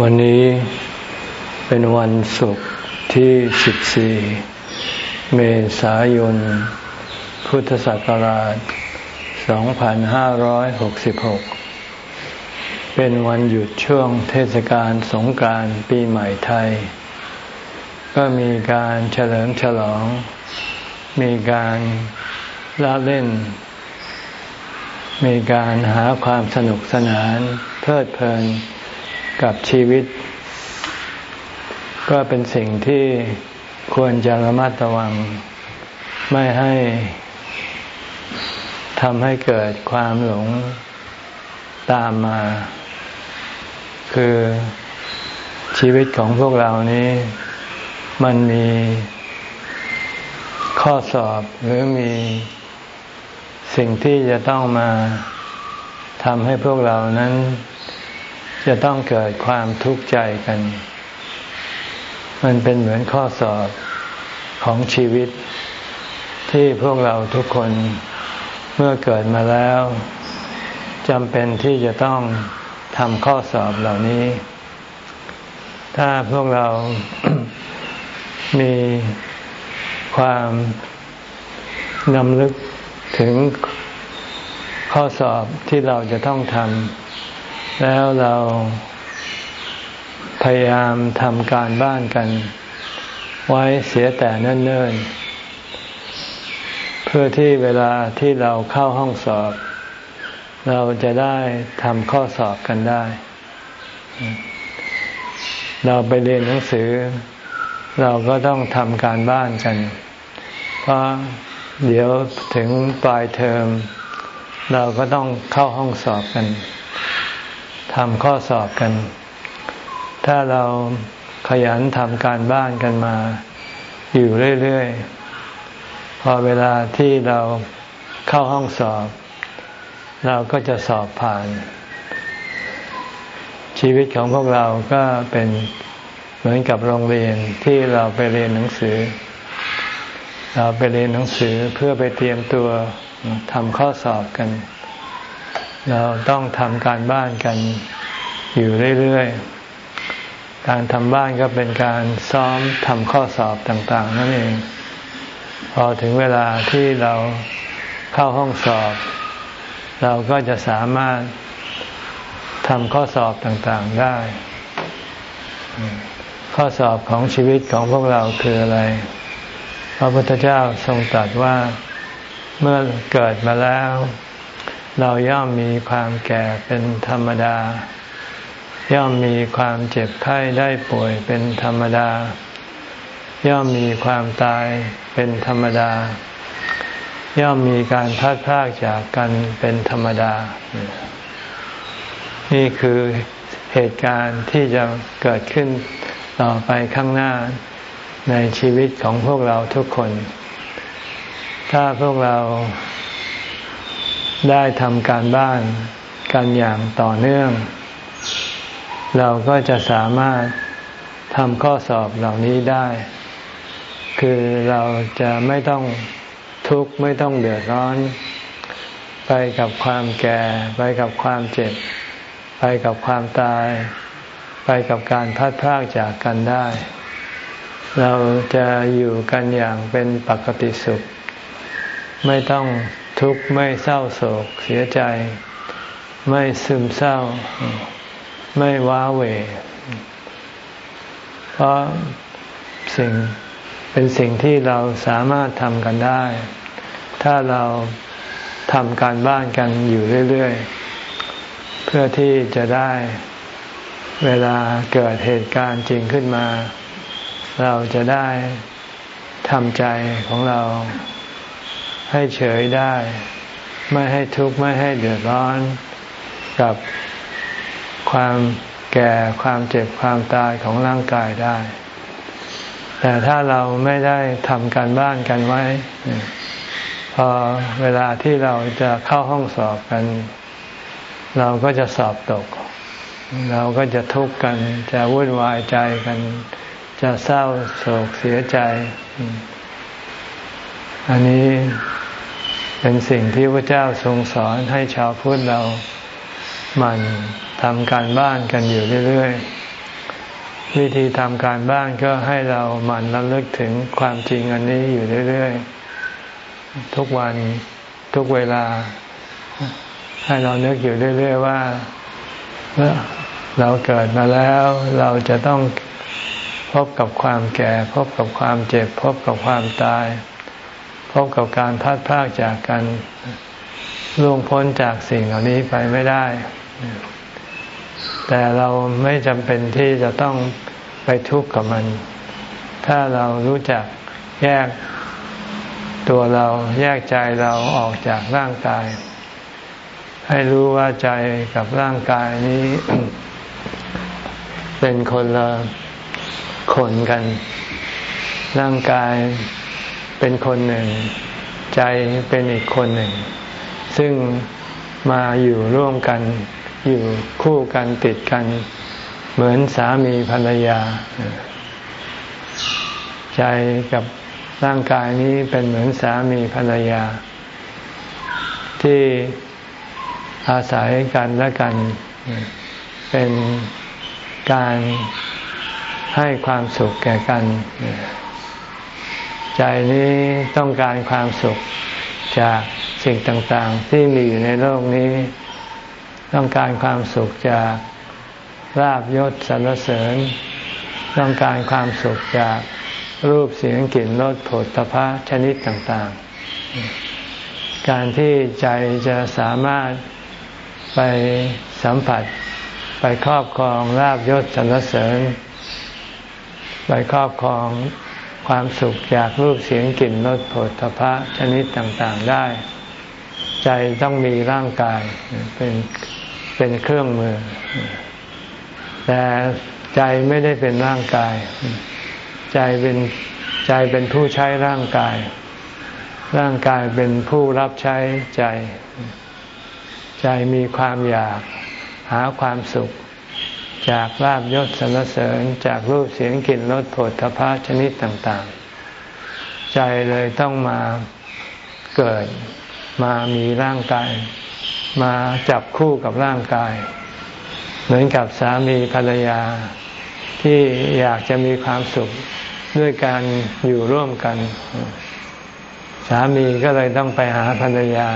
วันนี้เป็นวันศุกร์ที่ 14 เมษายน พุทธศักราช 2566 เป็นวันหยุดช่วงเทศกาลสงกรานต์ปีใหม่ไทย ก็มีการเฉลิมฉลอง มีการละเล่น มีการหาความสนุกสนานเพลิดเพลิน กับชีวิต ก็เป็นสิ่งที่ควรจะระมัดระวัง ไม่ให้ทำให้เกิดความหลงตามมา คือชีวิตของพวกเรานี้ มันมีข้อสอบหรือมีสิ่งที่จะต้องมาทำให้พวกเรานั้น จะต้องเกิดความทุกข์ใจกัน มันเป็นเหมือนข้อสอบของชีวิต ที่พวกเราทุกคนเมื่อเกิดมาแล้วจำเป็นที่จะต้องทำข้อสอบเหล่านี้ ถ้าพวกเรามีความนำลึกถึงข้อสอบที่เราจะต้องทำ แล้วเราพยายามทำการบ้านกัน ไว้เสียแต่เนิ่นๆ เพื่อที่เวลาที่เราเข้าห้องสอบ เราจะได้ทำข้อสอบกันได้ เราไปเรียนหนังสือ เราก็ต้องทำการบ้านกัน เพราะเดี๋ยวถึงปลายเทอม เราก็ต้องเข้าห้องสอบกัน ทำข้อสอบกัน ถ้าเราขยันทำการบ้านกันมา อยู่เรื่อยๆ พอเวลาที่เราเข้าห้องสอบ เราก็จะสอบผ่าน ชีวิตของพวกเราก็เป็นเหมือนกับโรงเรียนที่เราไปเรียนหนังสือ เราไปเรียนหนังสือเพื่อไปเตรียมตัวทำข้อสอบกัน เราต้องทำการบ้านกันอยู่เรื่อยๆ การทำบ้านก็เป็นการซ้อมทำข้อสอบต่าง ๆ นั่นเอง พอถึงเวลาที่เราเข้าห้องสอบ เราก็จะสามารถทำข้อสอบต่างๆได้ ข้อสอบของชีวิตของพวกเราคืออะไร พระพุทธเจ้าทรงตรัสว่าเมื่อเกิดมาแล้ว เราย่อมมีความแก่เป็นธรรมดา ย่อมมีความเจ็บไข้ได้ป่วยเป็นธรรมดา ย่อมมีความตายเป็นธรรมดา ย่อมมีการพัดพากจากกันเป็นธรรมดา นี่คือเหตุการณ์ที่จะเกิดขึ้นต่อไปข้างหน้าในชีวิตของพวกเราทุกคน ถ้าพวกเรา ได้ทำการบ้านกันอย่างต่อเนื่อง เราก็จะสามารถทำข้อสอบเหล่านี้ได้ คือเราจะไม่ต้องทุกข์ไม่ต้องเดือดร้อน ไปกับความแก่ ไปกับความเจ็บ ไปกับความตาย ไปกับการพัดพากจากกันได้ เราจะอยู่กันอย่างเป็นปกติสุข ไม่ต้อง ทุกข์ไม่เศร้าโศกเสียใจ ไม่ซึมเศร้า ไม่ว้าเหวเพราะสิ่งเป็นสิ่งที่เราสามารถทำกันได้ ถ้าเราทำการบ้านกันอยู่เรื่อย ๆ เพื่อที่จะได้เวลาเกิดเหตุการณ์จริงขึ้นมา เราจะได้ทำใจของเรา ให้เฉยได้ ไม่ให้ทุกข์ไม่ให้เดือดร้อนกับความแก่ความเจ็บความตายของร่างกายได้ แต่ถ้าเราไม่ได้ทำการบ้านกันไว้ พอเวลาที่เราจะเข้าห้องสอบกัน เราก็จะสอบตก เราก็จะทุกข์กันจะวุ่นวายใจกัน จะเศร้าโศกเสียใจ อันนี้ เป็นสิ่งที่พระเจ้าทรงสอนให้ชาวพุทธเรามันทำการบ้านกันอยู่เรื่อยๆ วิธีทำการบ้านก็ให้เราหมั่นระลึกถึงความจริงอันนี้อยู่เรื่อยๆ ทุกวันทุกเวลา ให้เรานึกอยู่เรื่อยๆว่าเราเกิดมาแล้วเราจะต้องพบกับความแก่ พบกับความเจ็บ พบกับความตาย พบกับการพัดพากจากกันล่วงพ้นจากสิ่งเหล่านี้ไปไม่ได้ แต่เราไม่จำเป็นที่จะต้องไปทุกข์กับมัน ถ้าเรารู้จักแยกตัวเราแยกใจเราออกจากร่างกาย ให้รู้ว่าใจกับร่างกายนี้ เป็นคนละคนกัน ร่างกาย เป็นคนหนึ่ง ใจเป็นอีกคนหนึ่ง ซึ่งมาอยู่ร่วมกัน อยู่คู่กันติดกัน เหมือนสามีภรรยา ใจกับร่างกายนี้เป็นเหมือนสามีภรรยา ที่อาศัยกันและกัน เป็นการให้ความสุขแก่กัน ใจนี้ต้องการความสุขจากสิ่งต่างๆ ที่มีอยู่ในโลกนี้ ต้องการความสุขจากลาบยศสรรเสริญ ต้องการความสุขจากรูปเสียงกลิ่นรสผลตภะชนิดต่างๆ การที่ใจจะสามารถไปสัมผัส ไปครอบครองลาบยศสรรเสริญ ไปครอบครอง ความสุขจากรูปเสียงกลิ่นรสผลตภะชนิดต่างๆได้ ใจต้องมีร่างกายเป็นเป็นเครื่องมือ แต่ใจไม่ได้เป็นร่างกาย ใจเป็นใจเป็นผู้ใช้ร่างกาย ร่างกายเป็นผู้รับใช้ใจ ใจมีความอยากหาความสุข จากลาบยศสรรเสริญจากรูปเสียงกลิ่นรสผลทพะชนิดต่างๆ ใจเลยต้องมาเกิด มามีร่างกาย มาจับคู่กับร่างกาย เหมือนกับสามีภรรยา ที่อยากจะมีความสุขด้วยการอยู่ร่วมกัน สามีก็เลยต้องไปหาภรรยา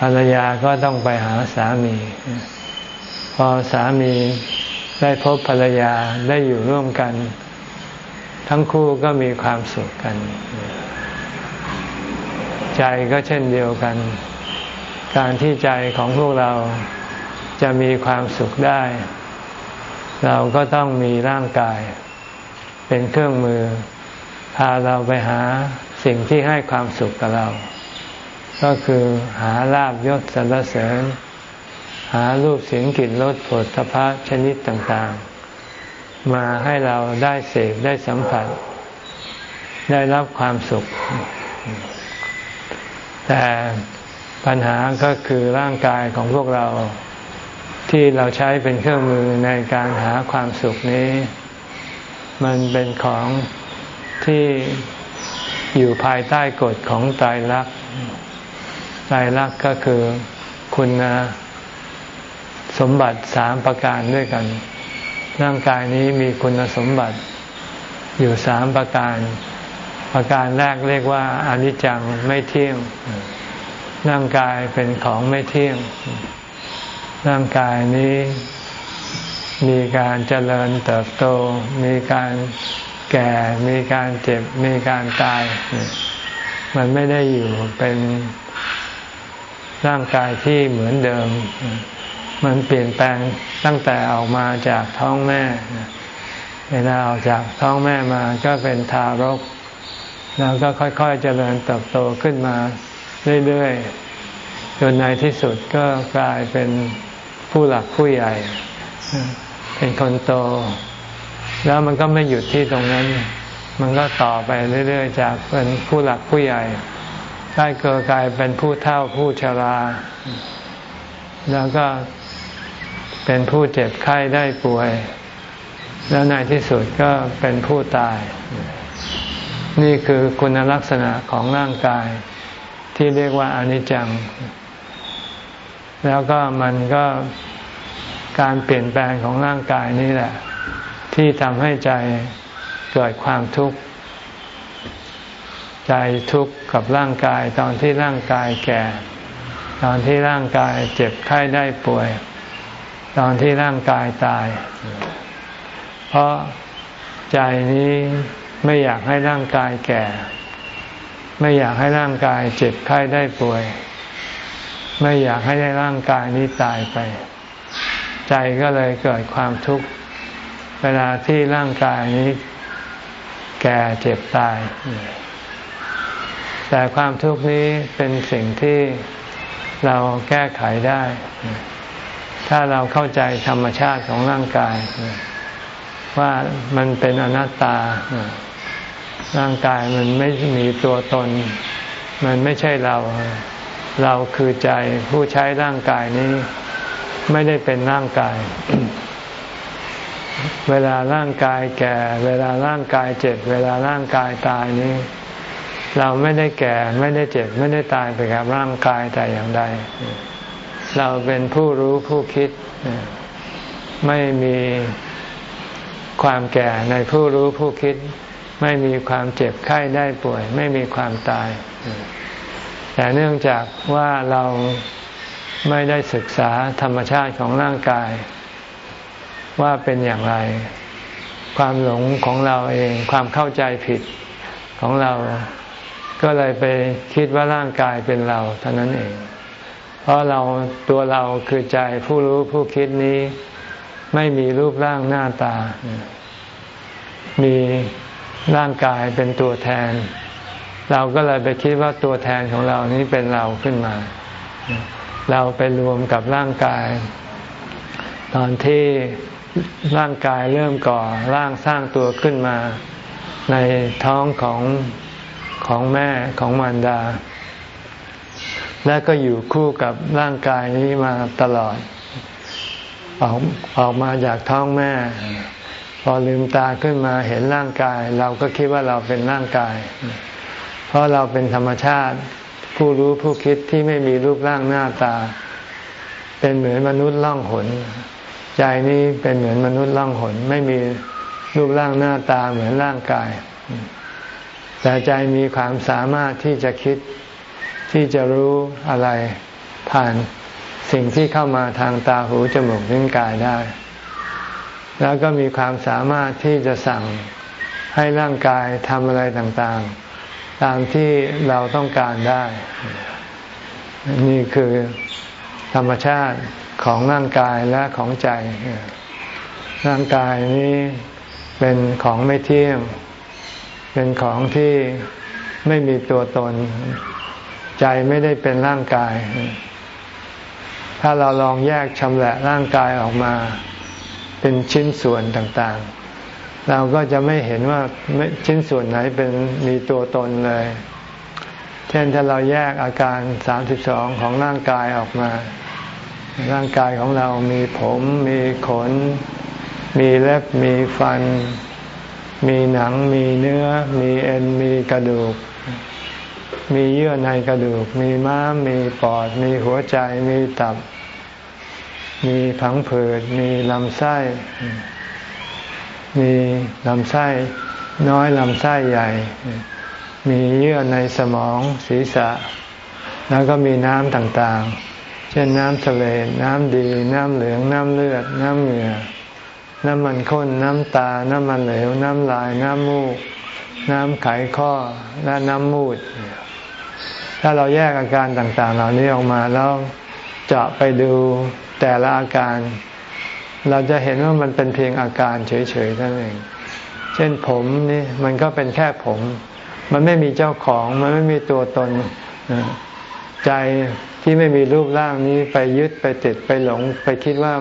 ภรรยาก็ต้องไปหาสามี พอสามีได้พบภรรยาได้อยู่ร่วมกัน ทั้งคู่ก็มีความสุขกัน ใจก็เช่นเดียวกัน การที่ใจของพวกเราจะมีความสุขได้ เราก็ต้องมีร่างกาย เป็นเครื่องมือ พาเราไปหาสิ่งที่ให้ความสุขกับเรา ก็คือหาลาบยศสรรเสริญ หารูปเสียงกลิ่นรสผลสะพะชนิดต่างๆ มาให้เราได้เสพได้สัมผัส ได้รับความสุข แต่ปัญหาก็คือร่างกายของพวกเราที่เราใช้เป็นเครื่องมือในการหาความสุขนี้ มันเป็นของที่อยู่ภายใต้กฎของตายรักตายรักก็คือคุณ สมบัติสามประการด้วยกัน ร่างกายนี้มีคุณสมบัติอยู่สามประการ ประการแรกเรียกว่าอนิจจังไม่เที่ยง ร่างกายเป็นของไม่เที่ยง ร่างกายนี้มีการเจริญเติบโต มีการแก่ มีการเจ็บ มีการตาย มันไม่ได้อยู่เป็นร่างกายที่เหมือนเดิม มันเปลี่ยนแปลงตั้งแต่ออกมาจากท้องแม่ เวลาออกจากท้องแม่มาก็เป็นทารก แล้วก็ค่อยๆเจริญเติบโตขึ้นมาเรื่อยๆ จนในที่สุดก็กลายเป็นผู้หลักผู้ใหญ่ เป็นคนโต แล้วมันก็ไม่หยุดที่ตรงนั้น มันก็ต่อไปเรื่อยๆ จากเป็นผู้หลักผู้ใหญ่ ได้เกิดกลายเป็นผู้เฒ่าผู้ชรา แล้วก็ เป็นผู้เจ็บไข้ได้ป่วย แล้วในที่สุดก็เป็นผู้ตาย นี่คือคุณลักษณะของร่างกาย ที่เรียกว่าอนิจจัง แล้วก็มันก็การเปลี่ยนแปลงของร่างกายนี้แหละ ที่ทำให้ใจเกิดความทุกข์ ใจทุกข์กับร่างกายตอนที่ร่างกายแก่ ตอนที่ร่างกายเจ็บไข้ได้ป่วย ตอนที่ร่างกายตาย เพราะใจนี้ไม่อยากให้ร่างกายแก่ ไม่อยากให้ร่างกายเจ็บไข้ได้ป่วย ไม่อยากให้ได้ร่างกายนี้ตายไป ใจก็เลยเกิดความทุกข์เวลาที่ร่างกายนี้ แก่เจ็บตาย แต่ความทุกข์นี้เป็นสิ่งที่เราแก้ไขได้ ถ้าเราเข้าใจธรรมชาติของร่างกาย ว่ามันเป็นอนัตตา ร่างกายมันไม่มีตัวตน มันไม่ใช่เรา เราคือใจผู้ใช้ร่างกายนี้ ไม่ได้เป็นร่างกาย เวลาร่างกายแก่ เวลาร่างกายเจ็บ เวลาร่างกายตายนี้ เราไม่ได้แก่ไม่ได้เจ็บ ไม่ได้ตายไปกับร่างกายแต่อย่างใด เราเป็นผู้รู้ผู้คิด ไม่มีความแก่ในผู้รู้ผู้คิด ไม่มีความเจ็บไข้ได้ป่วย ไม่มีความตาย แต่เนื่องจากว่าเราไม่ได้ศึกษาธรรมชาติของร่างกาย ว่าเป็นอย่างไร ความหลงของเราเองความเข้าใจผิดของเรา ก็เลยไปคิดว่าร่างกายเป็นเราเท่านั้นเอง เพราะเราตัวเราคือใจผู้รู้ผู้คิดนี้ ไม่มีรูปร่างหน้าตา มีร่างกายเป็นตัวแทน เราก็เลยไปคิดว่าตัวแทนของเรานี้เป็นเราขึ้นมา เราไปรวมกับร่างกาย ตอนที่ร่างกายเริ่มก่อร่างสร้างตัวขึ้นมา ในท้องของของแม่ของมารดา และก็อยู่คู่กับร่างกายนี้มาตลอด ออกออกมาจากท้องแม่ พอลืมตาขึ้นมาเห็นร่างกาย เราก็คิดว่าเราเป็นร่างกาย เพราะเราเป็นธรรมชาติ ผู้รู้ผู้คิดที่ไม่มีรูปร่างหน้าตา เป็นเหมือนมนุษย์ล่องหน ใจนี้เป็นเหมือนมนุษย์ล่องหน ไม่มีรูปร่างหน้าตาเหมือนร่างกาย แต่ใจมีความสามารถที่จะคิด ที่จะรู้อะไรผ่านสิ่งที่เข้ามาทางตาหูจมูกลิ้นกายได้ แล้วก็มีความสามารถที่จะสั่งให้ร่างกายทำอะไรต่างๆ ตามที่เราต้องการได้ นี่คือธรรมชาติของร่างกายและของใจ ร่างกายนี้เป็นของไม่เที่ยง เป็นของที่ไม่มีตัวตน ใจไม่ได้เป็นร่างกาย ถ้าเราลองแยกชำแหละร่างกายออกมาเป็นชิ้นส่วนต่างๆ เราก็จะไม่เห็นว่าชิ้นส่วนไหนเป็นมีตัวตนเลย เช่นถ้าเราแยกอาการสามสิบสองของร่างกายออกมา ร่างกายของเรามีผม มีขน มีเล็บ มีฟัน มีหนัง มีเนื้อ มีเอ็น มีกระดูก มีเยื่อในกระดูก มีม้ามมีปอด มีหัวใจ มีตับ มีผังผืด มีลำไส้ มีลำไส้ น้อยลำไส้ใหญ่ มีเยื่อในสมองศีรษะ แล้วก็มีน้ำต่างๆ เช่นน้ำทะเล น้ำดี น้ำเหลือง น้ำเลือด น้ำเหงื่อ น้ำมันข้น น้ำตา น้ำมันเหลว น้ำลาย น้ำมูก น้ำไขข้อ และน้ำมูด ถ้าเราแยกอาการต่างๆ เหล่านี้ออกมาแล้วเจาะไปดูแต่ละอาการ เราจะเห็นว่ามันเป็นเพียงอาการเฉยๆเท่านั้นเอง เช่นผมนี่มันก็เป็นแค่ผม มันไม่มีเจ้าของ มันไม่มีตัวตน ใจที่ไม่มีรูปร่างนี้ไปยึดไปติดไปหลง ไปคิดว่า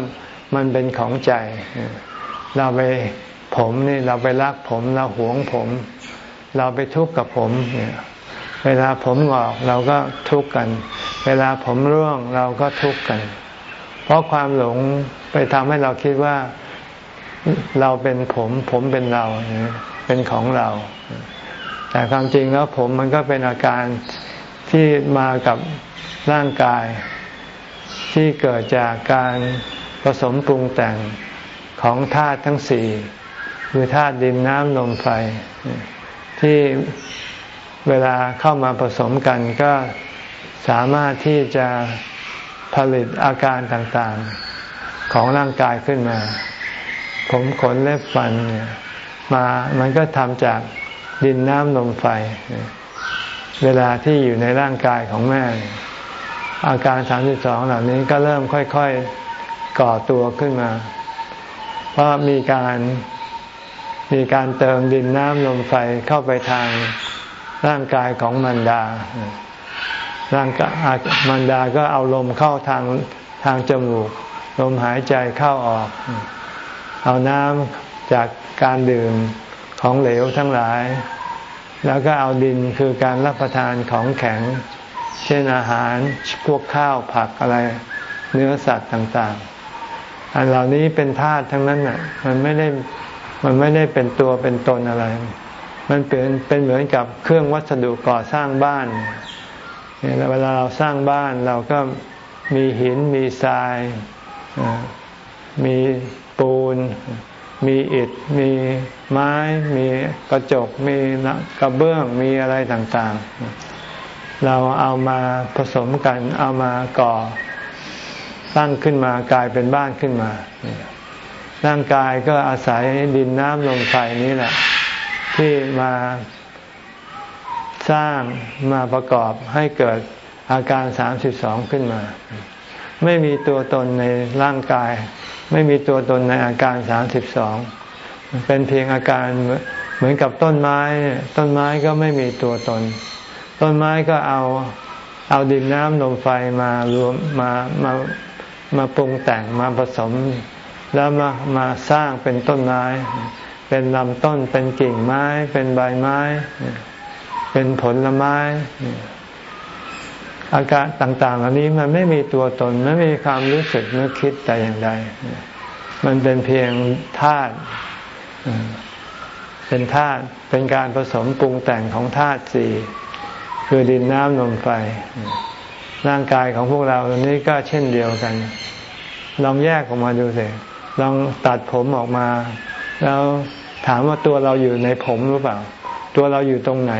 มันเป็นของใจ เราไปผมนี่เราไปรักผม เราหวงผม เราไปทุกข์กับผมเนี่ย เวลาผมงอกเราก็ทุกข์กัน เวลาผมร่วงเราก็ทุกข์กัน เพราะความหลงไปทำให้เราคิดว่าเราเป็นผม ผมเป็นเรา เป็นของเรา แต่ความจริงแล้วผมมันก็เป็นอาการที่มากับร่างกาย ที่เกิดจากการผสมปรุงแต่งของธาตุทั้งสี่คือธาตุดินน้ำลมไฟ ที่ เวลาเข้ามาผสมกันก็สามารถที่จะผลิตอาการต่างๆของร่างกายขึ้นมา ผมขนเล็บฟันเนี่ยมามันก็ทำจากดินน้ำลมไฟ เวลาที่อยู่ในร่างกายของแม่ อาการสามสิบสองเหล่านี้ก็เริ่มค่อยๆก่อตัวขึ้นมา เพราะมีการมีการเติมดินน้ำลมไฟเข้าไปทาง ร่างกายของมันดา ร่างกายมันดาก็เอาลมเข้าทางทางจมูก ลมหายใจเข้าออก เอาน้ำจากการดื่มของเหลวทั้งหลาย แล้วก็เอาดินคือการรับประทานของแข็ง เช่นอาหารพวกข้าวผักอะไร เนื้อสัตว์ต่างๆ อันเหล่านี้เป็นธาตุทั้งนั้นน่ะ มันไม่ได้มันไม่ได้เป็นตัวเป็นตนอะไร มันเป็นเป็นเหมือนกับเครื่องวัสดุก่อสร้างบ้านเนี่ยเวลาเราสร้างบ้านเราก็มีหินมีทราย มีปูน มีอิฐ มีไม้ มีกระจก มีกระเบื้อง มีอะไรต่างๆ เราเอามาผสมกัน เอามาก่อตั้งขึ้นมากลายเป็นบ้านขึ้นมา ร่างกายก็อาศัยดินน้ำลมไฟนี้แหละ ที่มาสร้างมาประกอบให้เกิดอาการสามสิบสองขึ้นมา ไม่มีตัวตนในร่างกาย ไม่มีตัวตนในอาการสามสิบสองเป็นเพียงอาการเหมือนกับต้นไม้ ต้นไม้ก็ไม่มีตัวตน ต้นไม้ก็เอาเอาดินน้ำลมไฟมารวมมามามาปรุงแต่งมาผสม แล้วมามาสร้างเป็นต้นไม้ เป็นลำต้น เป็นกิ่งไม้ เป็นใบไม้ เป็นผลไม้ อาการต่างๆเหล่านี้มันไม่มีตัวตน ไม่มีความรู้สึกนึกคิดแต่อย่างใด มันเป็นเพียงธาตุเป็นธาตุเป็นการผสมปรุงแต่งของธาตุสี่คือดินน้ำลมไฟ ร่างกายของพวกเราตอนนี้ก็เช่นเดียวกัน ลองแยกออกมาดูสิลองตัดผมออกมา แล้ว ถามว่าตัวเราอยู่ในผมหรือเปล่า ตัวเราอยู่ตรงไหน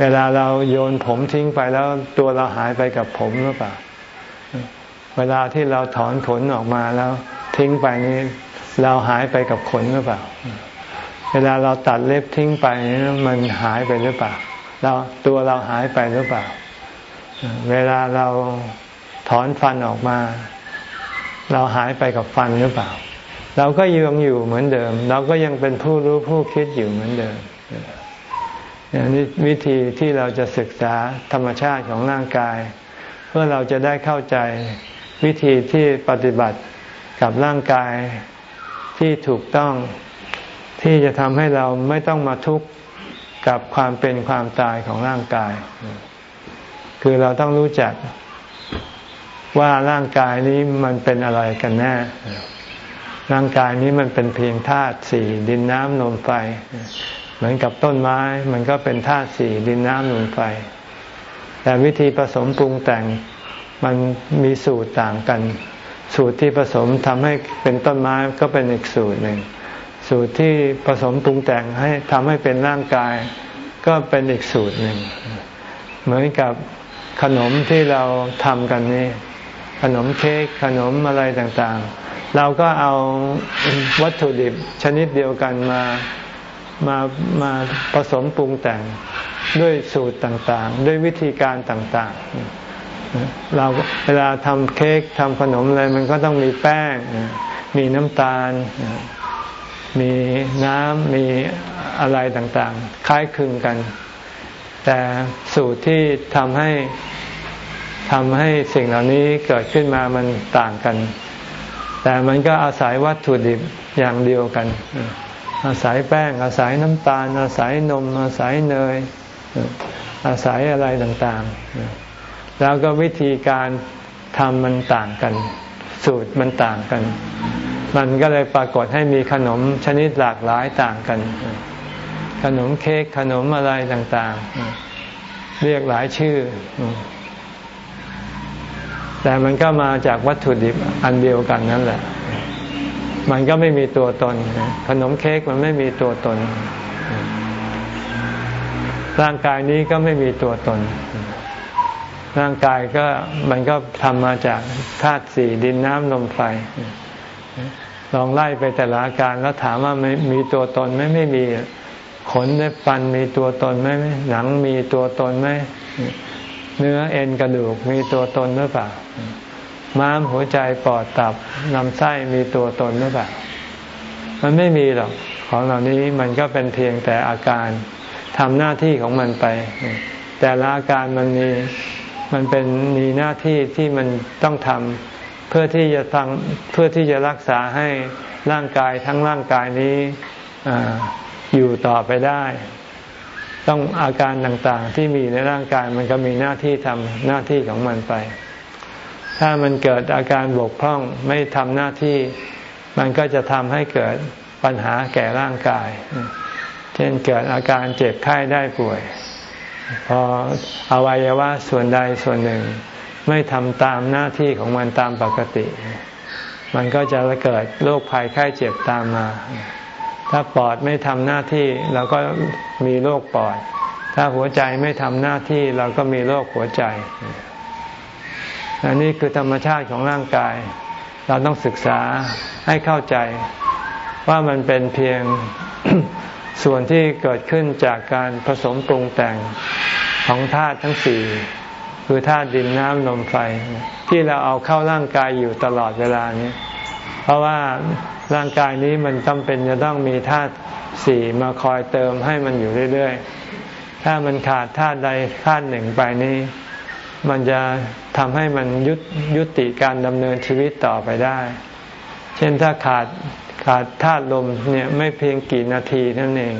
เวลาเราโยนผมทิ้งไปแล้วตัวเราหายไปกับผมหรือเปล่า เวลาที่เราถอนขนออกมาแล้วทิ้งไปนี้เราหายไปกับขนหรือเปล่า เวลาเราตัดเล็บทิ้งไปมันหายไปหรือเปล่า เราตัวเราหายไปหรือเปล่า เวลาเราถอนฟันออกมา เราหายไปกับฟันหรือเปล่า เราก็ยังอยู่เหมือนเดิม เราก็ยังเป็นผู้รู้ผู้คิดอยู่เหมือนเดิมนี่วิธีที่เราจะศึกษาธรรมชาติของร่างกาย เพื่อเราจะได้เข้าใจวิธีที่ปฏิบัติกับร่างกายที่ถูกต้องที่จะทำให้เราไม่ต้องมาทุกข์กับความเป็นความตายของร่างกาย คือเราต้องรู้จักว่าร่างกายนี้มันเป็นอะไรกันแน่ ร่างกายนี้มันเป็นเพียงธาตุสี่ดินน้ำลมไฟ เหมือนกับต้นไม้ มันก็เป็นธาตุสี่ดินน้ำลมไฟ แต่วิธีผสมปรุงแต่งมันมีสูตรต่างกัน สูตรที่ผสมทำให้เป็นต้นไม้ก็เป็นอีกสูตรหนึ่ง สูตรที่ผสมปรุงแต่งให้ทำให้เป็นร่างกาย ก็เป็นอีกสูตรหนึ่ง เหมือนกับขนมที่เราทำกันนี่ขนมเค้กขนมอะไรต่างๆ เราก็เอาวัตถุดิบชนิดเดียวกันมามามาผสมปรุงแต่งด้วยสูตรต่างๆ ด้วยวิธีการต่างๆ เราเวลาทำเค้กทำขนมอะไรมันก็ต้องมีแป้ง มีน้ำตาล มีน้ำมีอะไรต่างๆ คล้ายคลึงกัน แต่สูตรที่ทำให้ทำให้สิ่งเหล่านี้เกิดขึ้นมามันต่างกัน แต่มันก็อาศัยวัตถุดิบอย่างเดียวกัน อาศัยแป้ง อาศัยน้ำตาล อาศัยนม อาศัยเนย อาศัยอะไรต่างๆ แล้วก็วิธีการทำมันต่างกัน สูตรมันต่างกัน มันก็เลยปรากฏให้มีขนมชนิดหลากหลายต่างกัน ขนมเค้กขนมอะไรต่างๆ เรียกหลายชื่อ แต่มันก็มาจากวัตถุดิบอันเดียวกันนั่นแหละ มันก็ไม่มีตัวตน ขนมเค้กมันไม่มีตัวตน ร่างกายนี้ก็ไม่มีตัวตน ร่างกายก็มันก็ทำมาจากธาตุสี่ดินน้ำลมไฟ ลองไล่ไปแต่ละอาการแล้วถามว่าไม่มีตัวตนไหมไม่มีขนเล็บฟันมีตัวตนไหมหนังมีตัวตนไหม เนื้อเอ็นกระดูกมีตัวตนหรือเปล่า ม้ามหัวใจปอดตับลำไส้มีตัวตนหรือเปล่า มันไม่มีหรอก ของเหล่านี้มันก็เป็นเพียงแต่อาการทำหน้าที่ของมันไป แต่ละอาการมันมีมันเป็นมีหน้าที่ที่มันต้องทำเพื่อที่จะทำเพื่อที่จะรักษาให้ร่างกายทั้งร่างกายนี้ออยู่ต่อไปได้ ต้องอาการต่างๆ ที่มีในร่างกายมันก็มีหน้าที่ทำหน้าที่ของมันไป ถ้ามันเกิดอาการบกพร่องไม่ทำหน้าที่ มันก็จะทำให้เกิดปัญหาแก่ร่างกาย เช่นเกิดอาการเจ็บไข้ได้ป่วย พออวัยวะส่วนใดส่วนหนึ่ง ไม่ทำตามหน้าที่ของมันตามปกติ มันก็จะเกิดโรคภัยไข้เจ็บตามมา ถ้าปอดไม่ทำหน้าที่เราก็มีโรคปอด ถ้าหัวใจไม่ทำหน้าที่เราก็มีโรคหัวใจ อันนี้คือธรรมชาติของร่างกาย เราต้องศึกษาให้เข้าใจ ว่ามันเป็นเพียงส่วนที่เกิดขึ้นจากการผสมปรุงแต่งของธาตุทั้งสี่คือธาตุดินน้ำลมไฟ ที่เราเอาเข้าร่างกายอยู่ตลอดเวลานี้ เพราะว่าร่างกายนี้มันจำเป็นจะต้องมีธาตุสี่มาคอยเติมให้มันอยู่เรื่อยๆ ถ้ามันขาดธาตุใดธาตุหนึ่งไปนี้ มันจะทำให้มันยุยุติการดำเนินชีวิตต่อไปได้ เช่นถ้าขาดขาดธาตุลมเนี่ยไม่เพียงกี่นาทีนั่นเอง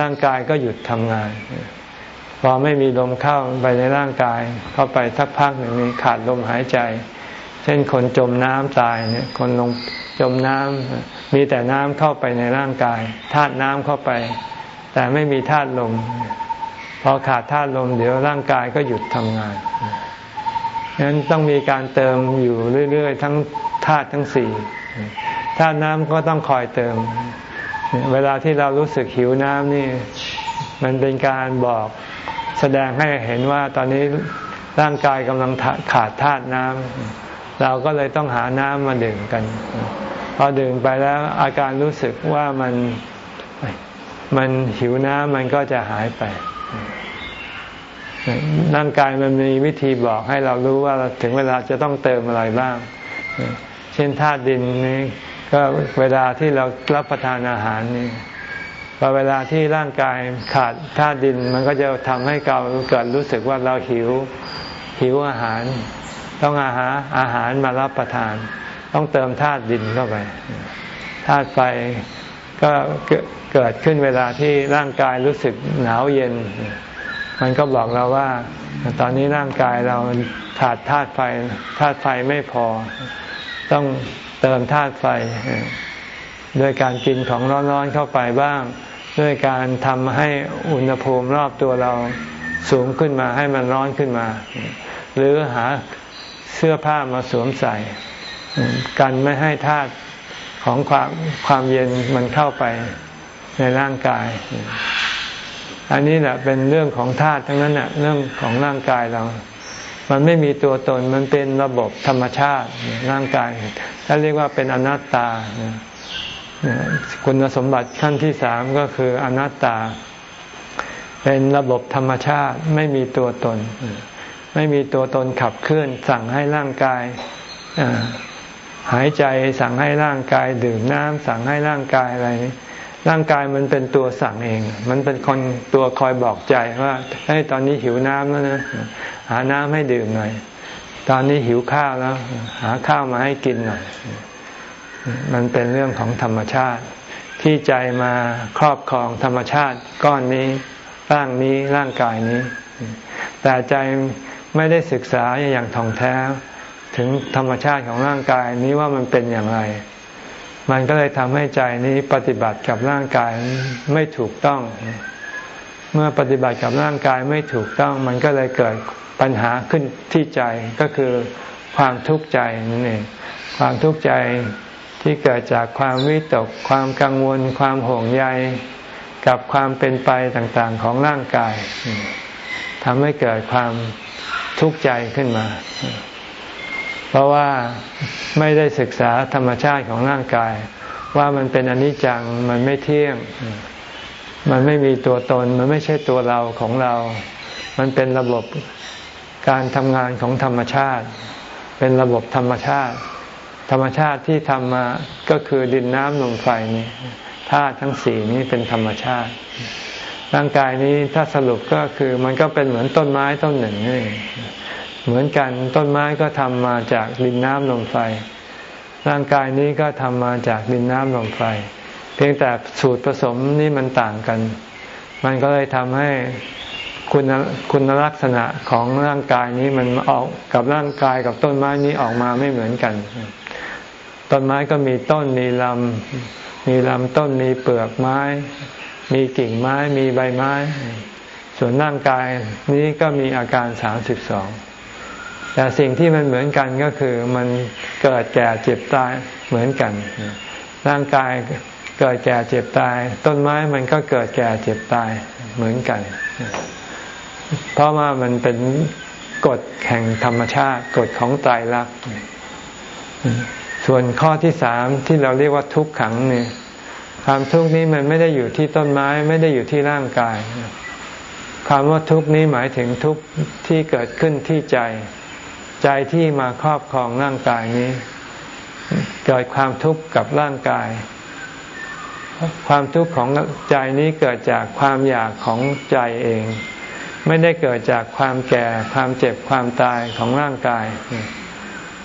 ร่างกายก็หยุดทำงาน พอไม่มีลมเข้าไปในร่างกาย เข้าไปสักพักหนึ่งนี้ขาดลมหายใจ เช่นคนจมน้ำตายเนี่ยคนลงจมน้ำมีแต่น้ำเข้าไปในร่างกายธาตุน้ำเข้าไป แต่ไม่มีธาตุลมพอขาดธาตุลมเดี๋ยวร่างกายก็หยุดทำงานฉะนั้นต้องมีการเติมอยู่เรื่อย ๆ ทั้งธาตุทั้งสี่ธาตุน้ำก็ต้องคอยเติม เวลาที่เรารู้สึกหิวน้ำนี่ มันเป็นการบอกแสดงให้เห็นว่าตอนนี้ร่างกายกำลังขาดธาตุน้ำ เราก็เลยต้องหาน้ำมาดื่มกัน พอดื่มไปแล้วอาการรู้สึกว่ามันมันหิวน้ำมันก็จะหายไปร่างกายมันมีวิธีบอกให้เรารู้ว่าถึงเวลาจะต้องเติมอะไรบ้าง เช่นธาตุดินนี้ก็เวลาที่เรารับประทานอาหารนี่พอเวลาที่ร่างกายขาดธาตุดินมันก็จะทำให้เราเกิดรู้สึกว่าเราหิวหิวอาหาร ต้องอาหารอาหารมารับประทาน ต้องเติมธาตุดินเข้าไปธาตุไฟก็เกิดขึ้นเวลาที่ร่างกายรู้สึกหนาวเย็น มันก็บอกเราว่า ตอนนี้ร่างกายเราขาดธาตุไฟธาตุไฟไม่พอ ต้องเติมธาตุไฟด้วยการกินของร้อนๆเข้าไปบ้าง ด้วยการทำให้อุณหภูมิรอบตัวเราสูงขึ้นมาให้มันร้อนขึ้นมา หรือหา เสื้อผ้ามาสวมใส่ กันไม่ให้ธาตุของความความเย็นมันเข้าไปในร่างกาย อันนี้แหละเป็นเรื่องของธาตุทั้งนั้นแหละเรื่องของร่างกายเรา มันไม่มีตัวตนมันเป็นระบบธรรมชาติร่างกายถ้าเรียกว่าเป็นอนัตตาคุณสมบัติขั้นที่สามก็คืออนัตตา เป็นระบบธรรมชาติไม่มีตัวตน ไม่มีตัวตนขับเคลื่อน สั่งให้ร่างกายหายใจสั่งให้ร่างกายดื่มน้ำสั่งให้ร่างกายอะไร ร่างกายมันเป็นตัวสั่งเอง มันเป็นคนตัวคอยบอกใจว่าให้ตอนนี้หิวน้ำแล้วนะหาน้ำให้ดื่มหน่อย ตอนนี้หิวข้าวแล้ว หาข้าวมาให้กินหน่อย มันเป็นเรื่องของธรรมชาติ ที่ใจมาครอบครองธรรมชาติก้อนนี้ร่างนี้ร่างกายนี้ แต่ใจ ไม่ได้ศึกษาอย่างท่องแท้ ถึงธรรมชาติของร่างกายนี้ว่ามันเป็นอย่างไร มันก็เลยทำให้ใจนี้ปฏิบัติกับร่างกายไม่ถูกต้อง เมื่อปฏิบัติกับร่างกายไม่ถูกต้อง มันก็เลยเกิดปัญหาขึ้นที่ใจก็คือความทุกข์ใจนั่นเองความทุกข์ใจที่เกิดจากความวิตก ความกังวล ความห่วงใยกับความเป็นไปต่างๆของร่างกายทำให้เกิดความ ทุกข์ใจขึ้นมา เพราะว่าไม่ได้ศึกษาธรรมชาติของร่างกาย ว่ามันเป็นอนิจจังมันไม่เที่ยง มันไม่มีตัวตน มันไม่ใช่ตัวเราของเรา มันเป็นระบบการทำงานของธรรมชาติ เป็นระบบธรรมชาติ ธรรมชาติที่ทำมาก็คือดินน้ำลมไฟนี่ธาตุทั้งสี่นี้เป็นธรรมชาติ ร่างกายนี้ถ้าสรุปก็คือมันก็เป็นเหมือนต้นไม้ต้นหนึ่งนี่เหมือนกันต้นไม้ก็ทำมาจากดินน้ำลมไฟ ร่างกายนี้ก็ทำมาจากดินน้ำลมไฟ เพียงแต่สูตรผสมนี่มันต่างกัน มันก็เลยทำให้คุณคุณลักษณะของร่างกายนี้มันออกกับร่างกายกับต้นไม้นี้ออกมาไม่เหมือนกัน ต้นไม้ก็มีต้นมีลำมีลำต้นมีเปลือกไม้ มีกิ่งไม้มีใบไม้ ส่วนร่างกายนี้ก็มีอาการสามสิบสองแต่สิ่งที่มันเหมือนกันก็คือมันเกิดแก่เจ็บตายเหมือนกัน ร่างกายเกิดแก่เจ็บตาย ต้นไม้มันก็เกิดแก่เจ็บตายเหมือนกัน เพราะว่ามันเป็นกฎแห่งธรรมชาติกฎของไตรลักษณ์ส่วนข้อที่สามที่เราเรียกว่าทุกขังเนี่ย ความทุกข์นี้มันไม่ได้อยู่ที่ต้นไม้ไม่ได้อยู่ที่ร่างกายความว่าทุกข์นี้หมายถึงทุกข์ที่เกิดขึ้นที่ใจ ใจที่มาครอบครองร่างกายนี้ เกิดความทุกข์กับร่างกาย ความทุกข์ของใจนี้เกิดจากความอยากของใจเอง ไม่ได้เกิดจากความแก่ ความเจ็บความตายของร่างกาย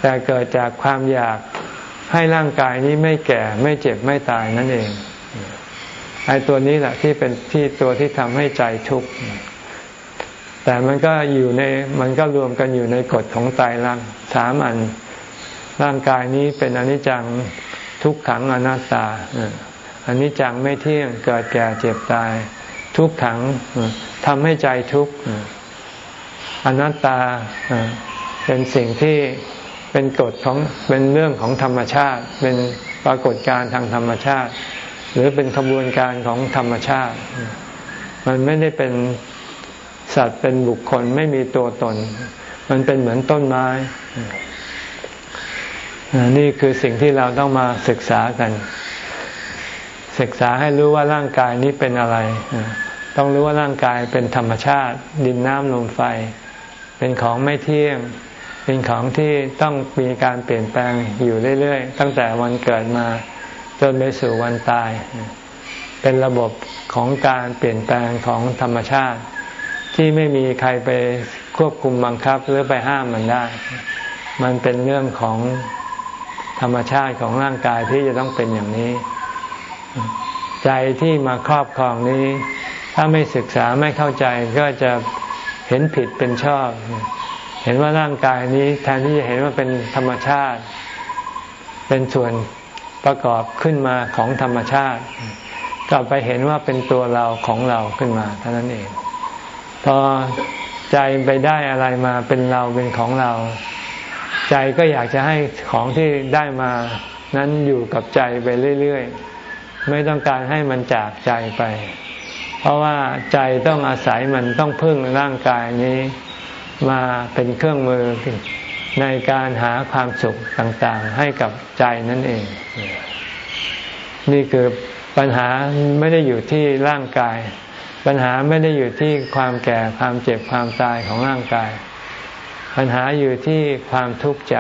แต่เกิดจากความอยาก ให้ร่างกายนี้ไม่แก่ไม่เจ็บไม่ตายนั่นเองไอ้ตัวนี้แหละที่เป็นที่ตัวที่ทำให้ใจทุกข์แต่มันก็อยู่ในมันก็รวมกันอยู่ในกฎของตายรักสามอันร่างกายนี้เป็นอนิจจังทุกขังอนัตตาอนิจจังไม่เที่ยงเกิดแก่เจ็บตาย ทุกขังทำให้ใจทุกข์อนัตตาเป็นสิ่งที่ เป็นกฎของเป็นเรื่องของธรรมชาติ เป็นปรากฏการณ์ทางธรรมชาติ หรือเป็นขบวนการของธรรมชาติ มันไม่ได้เป็นสัตว์เป็นบุคคลไม่มีตัวตน มันเป็นเหมือนต้นไม้นี่คือสิ่งที่เราต้องมาศึกษากัน ศึกษาให้รู้ว่าร่างกายนี้เป็นอะไร ต้องรู้ว่าร่างกายเป็นธรรมชาติ ดินน้ำลมไฟ เป็นของไม่เที่ยง เป็นของที่ต้องมีการเปลี่ยนแปลงอยู่เรื่อยๆ ตั้งแต่วันเกิดมาจนไปสู่วันตาย เป็นระบบของการเปลี่ยนแปลงของธรรมชาติ ที่ไม่มีใครไปควบคุมบังคับหรือไปห้ามมันได้ มันเป็นเรื่องของธรรมชาติของร่างกายที่จะต้องเป็นอย่างนี้ ใจที่มาครอบครองนี้ ถ้าไม่ศึกษาไม่เข้าใจก็จะเห็นผิดเป็นชอบ เห็นว่าร่างกายนี้แทนที่จะเห็นว่าเป็นธรรมชาติ เป็นส่วนประกอบขึ้นมาของธรรมชาติกลับไปเห็นว่าเป็นตัวเราของเราขึ้นมาเท่านั้นเอง พอใจไปได้อะไรมาเป็นเราเป็นของเรา ใจก็อยากจะให้ของที่ได้มานั้นอยู่กับใจไปเรื่อยๆ ไม่ต้องการให้มันจากใจไป เพราะว่าใจต้องอาศัยมันต้องพึ่งร่างกายนี้ มาเป็นเครื่องมือในการหาความสุขต่างๆ ให้กับใจนั่นเอง นี่คือปัญหาไม่ได้อยู่ที่ร่างกาย ปัญหาไม่ได้อยู่ที่ความแก่ความเจ็บความตายของร่างกาย ปัญหาอยู่ที่ความทุกข์ใจ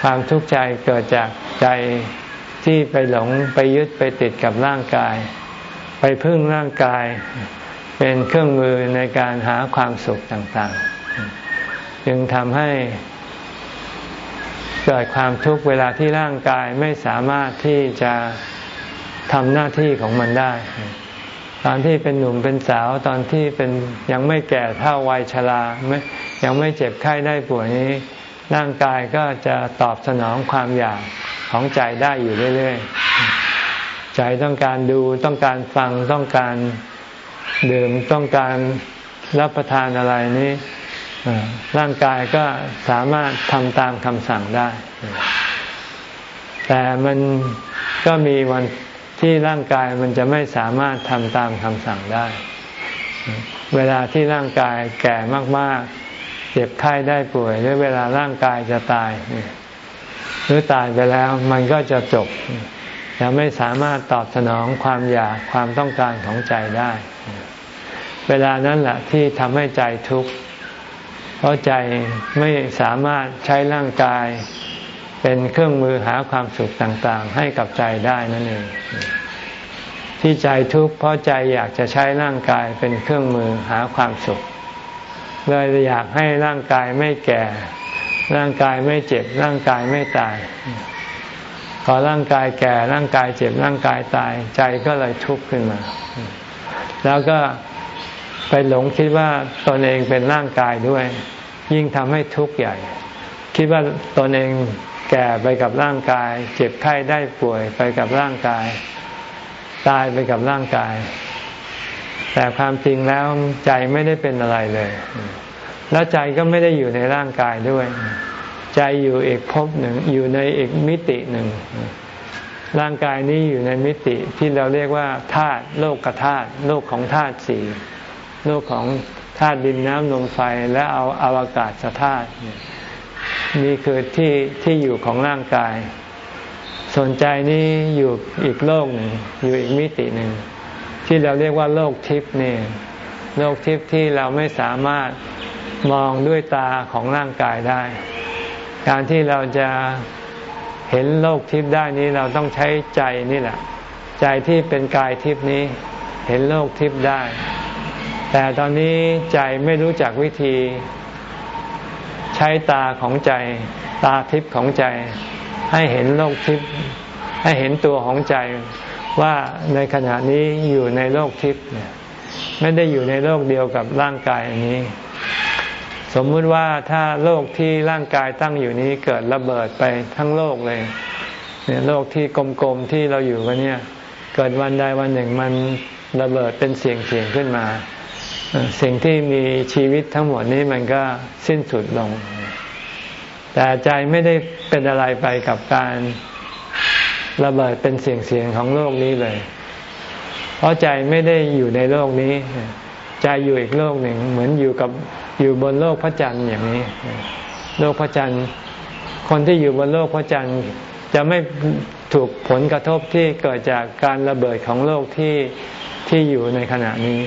ความทุกข์ใจเกิดจากใจที่ไปหลงไปยึดไปติดกับร่างกาย ไปพึ่งร่างกาย เป็นเครื่องมือในการหาความสุขต่างๆ จึงทำให้เกิดความทุกข์เวลาที่ร่างกายไม่สามารถที่จะทำหน้าที่ของมันได้ ตอนที่เป็นหนุ่มเป็นสาวตอนที่เป็นยังไม่แก่เท่าวัยชราไม่ยังไม่เจ็บไข้ได้ป่วยนี้ ร่างกายก็จะตอบสนองความอยากของใจได้อยู่เรื่อยๆ ใจต้องการดูต้องการฟังต้องการ ดื่มต้องการรับประทานอะไรนี้ร่างกายก็สามารถทำตามคำสั่งได้ แต่มันก็มีวันที่ร่างกายมันจะไม่สามารถทำตามคำสั่งได้ เวลาที่ร่างกายแก่มาก ๆ เจ็บไข้ได้ป่วยหรือเวลาร่างกายจะตาย หรือตายไปแล้วมันก็จะจบจะไม่สามารถตอบสนองความอยากความต้องการของใจได้ เวลานั้นแหละที่ทำให้ใจทุกข์เพราะใจไม่สามารถใช้ร่างกาย เป็นเครื่องมือหาความสุขต่างๆ ให้กับใจได้นั่นเอง ที่ใจทุกข์เพราะใจอยากจะใช้ร่างกายเป็นเครื่องมือหาความสุขเลยอยากให้ร่างกายไม่แก่ ร่างกายไม่เจ็บ ร่างกายไม่ตายพอร่างกายแก่ร่างกายเจ็บร่างกายตายใจก็เลยทุกข์ขึ้นมา แล้วก็ ไปหลงคิดว่าตนเองเป็นร่างกายด้วย ยิ่งทำให้ทุกข์ใหญ่ คิดว่าตนเองแก่ไปกับร่างกาย เจ็บไข้ได้ป่วยไปกับร่างกาย ตายไปกับร่างกาย แต่ความจริงแล้วใจไม่ได้เป็นอะไรเลย แล้วใจก็ไม่ได้อยู่ในร่างกายด้วย ใจอยู่อีกภพหนึ่งอยู่ในอีกมิติหนึ่งร่างกายนี้อยู่ในมิติที่เราเรียกว่าธาตุโลกธาตุโลกของธาตุสี่ โลกของธาตุดินน้ำลมไฟและเอาอาวกาศธาตุนี่คือที่ที่อยู่ของร่างกาย สนใจนี้อยู่อีกโลกหนึ่งอยู่อีกมิติหนึ่ง ที่เราเรียกว่าโลกทิพย์นี่โลกทิพย์ที่เราไม่สามารถมองด้วยตาของร่างกายได้ การที่เราจะเห็นโลกทิพย์ได้นี้เราต้องใช้ใจนี่แหละ ใจที่เป็นกายทิพย์นี้ เห็นโลกทิพย์ได้ แต่ตอนนี้ใจไม่รู้จักวิธี ใช้ตาของใจ ตาทิพย์ของใจ ให้เห็นโลกทิพย์ให้เห็นตัวของใจว่าในขณะนี้อยู่ในโลกทิพย์ไม่ได้อยู่ในโลกเดียวกับร่างกายอันนี้ สมมุติว่าถ้าโลกที่ร่างกายตั้งอยู่นี้เกิดระเบิดไปทั้งโลกเลยเนี่ยโลกที่กลมๆที่เราอยู่กันเนี่ย เกิดวันใดวันหนึ่งมันระเบิดเป็นเสียงเสียงขึ้นมา สิ่งที่มีชีวิตทั้งหมดนี้มันก็สิ้นสุดลง แต่ใจไม่ได้เป็นอะไรไปกับการระเบิดเป็นเสียงเสียงของโลกนี้เลย เพราะใจไม่ได้อยู่ในโลกนี้ ใจอยู่อีกโลกหนึ่ง เหมือนอยู่กับอยู่บนโลกพระจันทร์อย่างนี้ โลกพระจันทร์ คนที่อยู่บนโลกพระจันทร์จะไม่ถูกผลกระทบที่เกิดจากการระเบิดของโลกที่ที่อยู่ในขณะนี้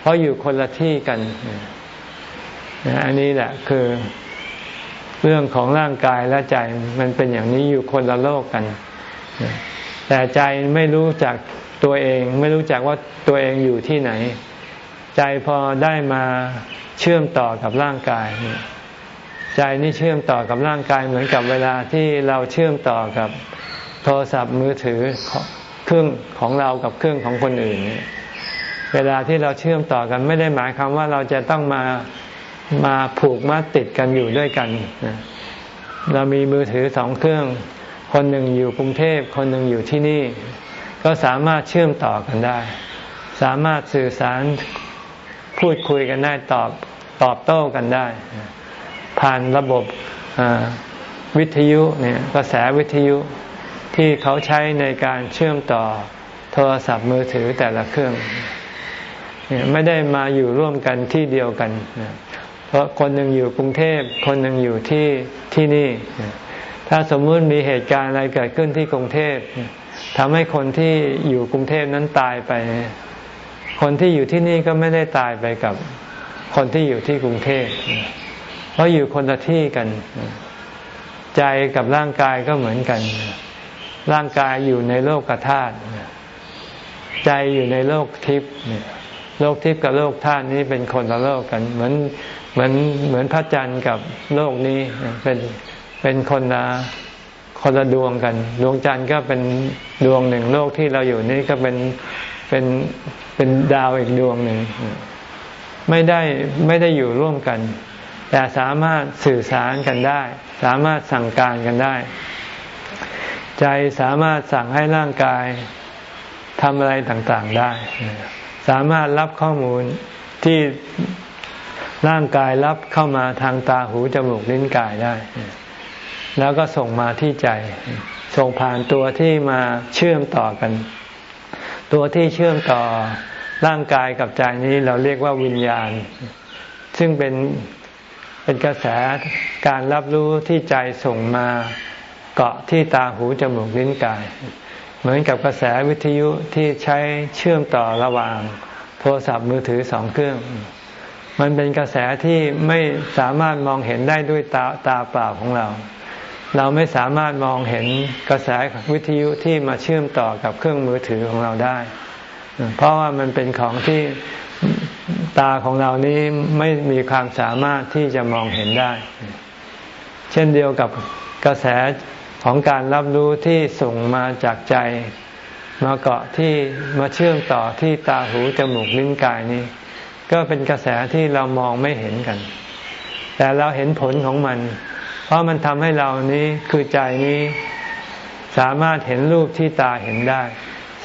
เพราะอยู่คนละที่กันอันนี้แหละคือเรื่องของร่างกายและใจมันเป็นอย่างนี้อยู่คนละโลกกัน แต่ใจไม่รู้จักตัวเอง ไม่รู้จักว่าตัวเองอยู่ที่ไหน ใจพอได้มาเชื่อมต่อกับร่างกาย ใจนี่เชื่อมต่อกับร่างกายเหมือนกับเวลาที่เราเชื่อมต่อกับโทรศัพท์มือถือเครื่องของเรากับเครื่องของคนอื่นเนี่ย เวลาที่เราเชื่อมต่อกันไม่ได้หมายความว่าเราจะต้องมามาผูกมัดติดกันอยู่ด้วยกัน เรามีมือถือสองเครื่อง คนหนึ่งอยู่กรุงเทพคนหนึ่งอยู่ที่นี่ ก็สามารถเชื่อมต่อกันได้ สามารถสื่อสารพูดคุยกันได้ตอบตอบโต้กันได้ ผ่านระบบวิทยุเนี่ยกระแสวิทยุที่เขาใช้ในการเชื่อมต่อโทรศัพท์มือถือแต่ละเครื่อง ไม่ได้มาอยู่ร่วมกันที่เดียวกัน เพราะคนหนึ่งอยู่กรุงเทพ คนหนึ่งอยู่ที่ที่นี่ ถ้าสมมุติมีเหตุการณ์อะไรเกิดขึ้นที่กรุงเทพทำให้คนที่อยู่กรุงเทพนั้นตายไป คนที่อยู่ที่นี่ก็ไม่ได้ตายไปกับคนที่อยู่ที่กรุงเทพเพราะอยู่คนละที่กัน ใจกับร่างกายก็เหมือนกัน ร่างกายอยู่ในโลกธาตุใจอยู่ในโลกทิพย์เนี่ย โลกทิพย์กับโลกธาตุนี้เป็นคนละโลกกัน เหมือนเหมือนเหมือนพระจันทร์กับโลกนี้เป็นเป็นคนละคนละดวงกัน ดวงจันทร์ก็เป็นดวงหนึ่งโลกที่เราอยู่นี้ก็เป็นเป็นเป็นดาวอีกดวงหนึ่งไม่ได้ไม่ได้อยู่ร่วมกัน แต่สามารถสื่อสารกันได้ สามารถสั่งการกันได้ ใจสามารถสั่งให้ร่างกายทำอะไรต่างๆได้ สามารถรับข้อมูลที่ร่างกายรับเข้ามาทางตาหูจมูกลิ้นกายได้ แล้วก็ส่งมาที่ใจ ส่งผ่านตัวที่มาเชื่อมต่อกัน ตัวที่เชื่อมต่อร่างกายกับใจนี้เราเรียกว่าวิญญาณ ซึ่งเป็นเป็นกระแสการรับรู้ที่ใจส่งมาเกาะที่ตาหูจมูกลิ้นกาย เหมือนกับกระแสวิทยุที่ใช้เชื่อมต่อระหว่างโทรศัพท์มือถือสองเครื่อง มันเป็นกระแสที่ไม่สามารถมองเห็นได้ด้วยตาตาเปล่าของเรา เราไม่สามารถมองเห็นกระแสวิทยุที่มาเชื่อมต่อกับเครื่องมือถือของเราได้ เพราะว่ามันเป็นของที่ตาของเรานี้ไม่มีความสามารถที่จะมองเห็นได้ เช่นเดียวกับกระแส ของการรับรู้ที่ส่งมาจากใจ มาเกาะที่มาเชื่อมต่อที่ตาหูจมูกลิ้นกายนี้ ก็เป็นกระแสที่เรามองไม่เห็นกัน แต่เราเห็นผลของมัน เพราะมันทำให้เรานี้คือใจนี้ สามารถเห็นรูปที่ตาเห็นได้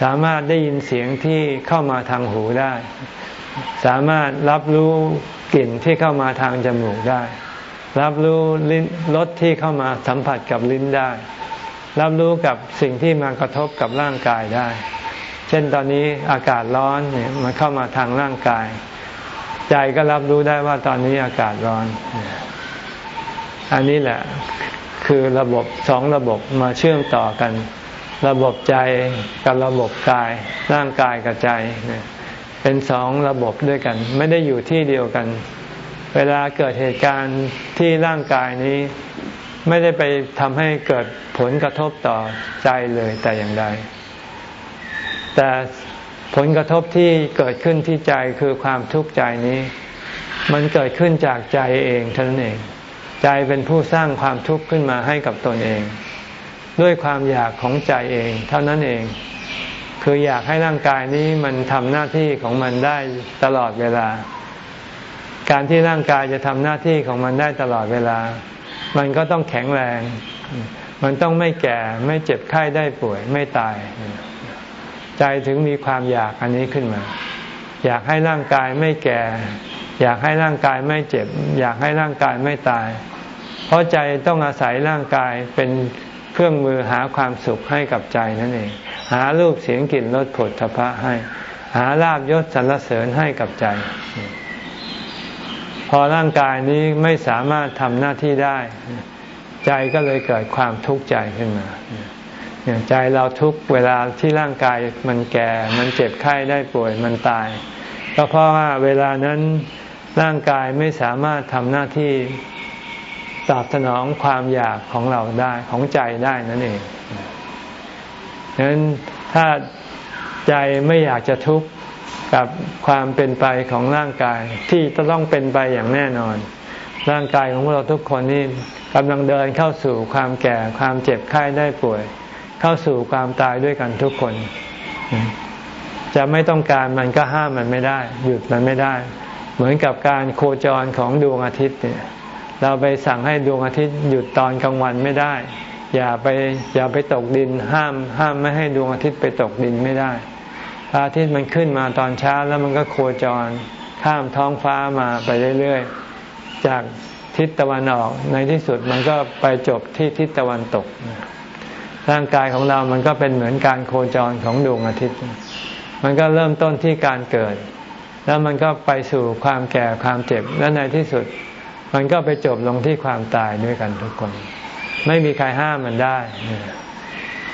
สามารถได้ยินเสียงที่เข้ามาทางหูได้ สามารถรับรู้กลิ่นที่เข้ามาทางจมูกได้ รับรู้ลิ้นรสที่เข้ามาสัมผัสกับลิ้นได้ รับรู้กับสิ่งที่มากระทบกับร่างกายได้ เช่นตอนนี้อากาศร้อนเนี่ยมันเข้ามาทางร่างกาย ใจก็รับรู้ได้ว่าตอนนี้อากาศร้อน อันนี้แหละคือระบบสองระบบมาเชื่อมต่อกัน ระบบใจกับระบบกาย ร่างกายกับใจ เป็นสองระบบด้วยกัน ไม่ได้อยู่ที่เดียวกัน เวลาเกิดเหตุการณ์ที่ร่างกายนี้ ไม่ได้ไปทำให้เกิดผลกระทบต่อใจเลยแต่อย่างใด แต่ผลกระทบที่เกิดขึ้นที่ใจคือความทุกข์ใจนี้ มันเกิดขึ้นจากใจเองเท่านั้นเอง ใจเป็นผู้สร้างความทุกข์ขึ้นมาให้กับตนเอง ด้วยความอยากของใจเอง เท่านั้นเอง คืออยากให้ร่างกายนี้มันทำหน้าที่ของมันได้ตลอดเวลา การที่ร่างกายจะทำหน้าที่ของมันได้ตลอดเวลา มันก็ต้องแข็งแรง มันต้องไม่แก่ไม่เจ็บไข้ได้ป่วยไม่ตาย ใจถึงมีความอยากอันนี้ขึ้นมา อยากให้ร่างกายไม่แก่ อยากให้ร่างกายไม่เจ็บ อยากให้ร่างกายไม่ตาย เพราะใจต้องอาศัยร่างกายเป็นเครื่องมือหาความสุขให้กับใจนั่นเอง หารูปเสียงกลิ่นรสผลทพะให้ หาลาบยศสรรเสริญให้กับใจ อร่างกายนี้ไม่สามารถทำหน้าที่ได้ ใจก็เลยเกิดความทุกข์ใจขึ้นมาใจเราทุกเวลาที่ร่างกายมันแก่ มันเจ็บไข้ได้ป่วยมันตาย ก็เพราะว่าเวลานั้นร่างกายไม่สามารถทำหน้าที่ตอบสนองความอยากของเราได้ของใจได้นั่นเองดังนั้นถ้าใจไม่อยากจะทุกข์ กับความเป็นไปของร่างกายที่จะต้องเป็นไปอย่างแน่นอน ร่างกายของพวกเราทุกคนนี่กำลังเดินเข้าสู่ความแก่ความเจ็บไข้ได้ป่วย เข้าสู่ความตายด้วยกันทุกคน จะไม่ต้องการมันก็ห้ามมันไม่ได้ หยุดมันไม่ได้ เหมือนกับการโคจรของดวงอาทิตย์เนี่ยเราไปสั่งให้ดวงอาทิตย์หยุดตอนกลางวันไม่ได้ อย่าไปอย่าไปตกดินห้าม ห้ามไม่ให้ดวงอาทิตย์ไปตกดินไม่ได้ ระอาทิตย์มันขึ้นมาตอนเช้าแล้วมันก็โคจรข้ามท้องฟ้ามาไปเรื่อยๆ จากทิศตะวันออกในที่สุดมันก็ไปจบที่ทิศตะวันตก ร่างกายของเรามันก็เป็นเหมือนการโคจรของดวงอาทิตย์ มันก็เริ่มต้นที่การเกิด แล้วมันก็ไปสู่ความแก่ความเจ็บ และในที่สุด มันก็ไปจบลงที่ความตายด้วยกันทุกคน ไม่มีใครห้ามมันได้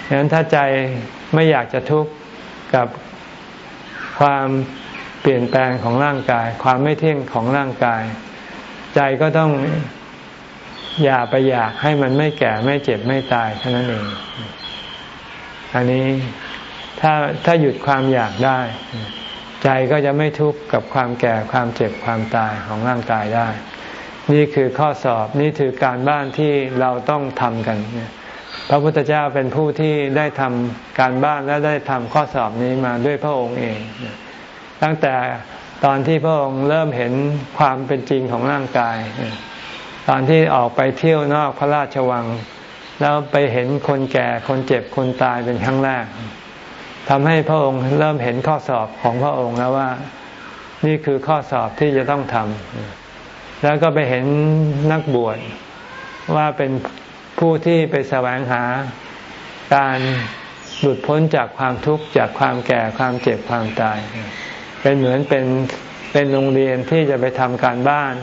ดังนั้นถ้าใจไม่อยากจะทุกข์กับ ความเปลี่ยนแปลงของร่างกาย ความไม่เที่ยงของร่างกาย ใจก็ต้องอย่าไปอยากให้มันไม่แก่ไม่เจ็บไม่ตายเท่านั้นเอง อันนี้ถ้าถ้าหยุดความอยากได้ ใจก็จะไม่ทุกข์กับความแก่ความเจ็บความตายของร่างกายได้ นี่คือข้อสอบนี่คือการบ้านที่เราต้องทำกัน พระพุทธเจ้าเป็นผู้ที่ได้ทำการบ้านและได้ทำข้อสอบนี้มาด้วยพระองค์เอง ตั้งแต่ตอนที่พระองค์เริ่มเห็นความเป็นจริงของร่างกาย ตอนที่ออกไปเที่ยวนอกพระราชวัง แล้วไปเห็นคนแก่คนเจ็บคนตายเป็นครั้งแรกทำให้พระองค์เริ่มเห็นข้อสอบของพระองค์แล้วว่า นี่คือข้อสอบที่จะต้องทำแล้วก็ไปเห็นนักบวชว่าเป็น ผู้ที่ไปแสวงหาการหลุดพ้นจากความทุกข์จากความแก่ความเจ็บความตาย เป็นเหมือนเป็นเป็นโรงเรียนที่จะไปทำการบ้าน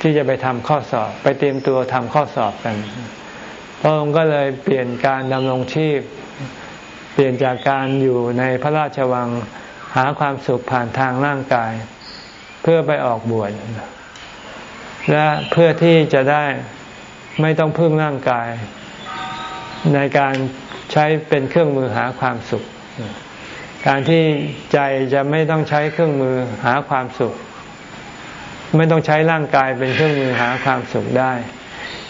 ที่จะไปทำข้อสอบ ไปเตรียมตัวทำข้อสอบกันพระองค์ก็เลยเปลี่ยนการดำรงชีพ เปลี่ยนจากการอยู่ในพระราชวังหาความสุขผ่านทางร่างกาย เพื่อไปออกบวชและเพื่อที่จะได้ ไม่ต้องพึ่งร่างกาย ในการใช้เป็นเครื่องมือหาความสุข การที่ใจจะไม่ต้องใช้เครื่องมือหาความสุข ไม่ต้องใช้ร่างกายเป็นเครื่องมือหาความสุขได้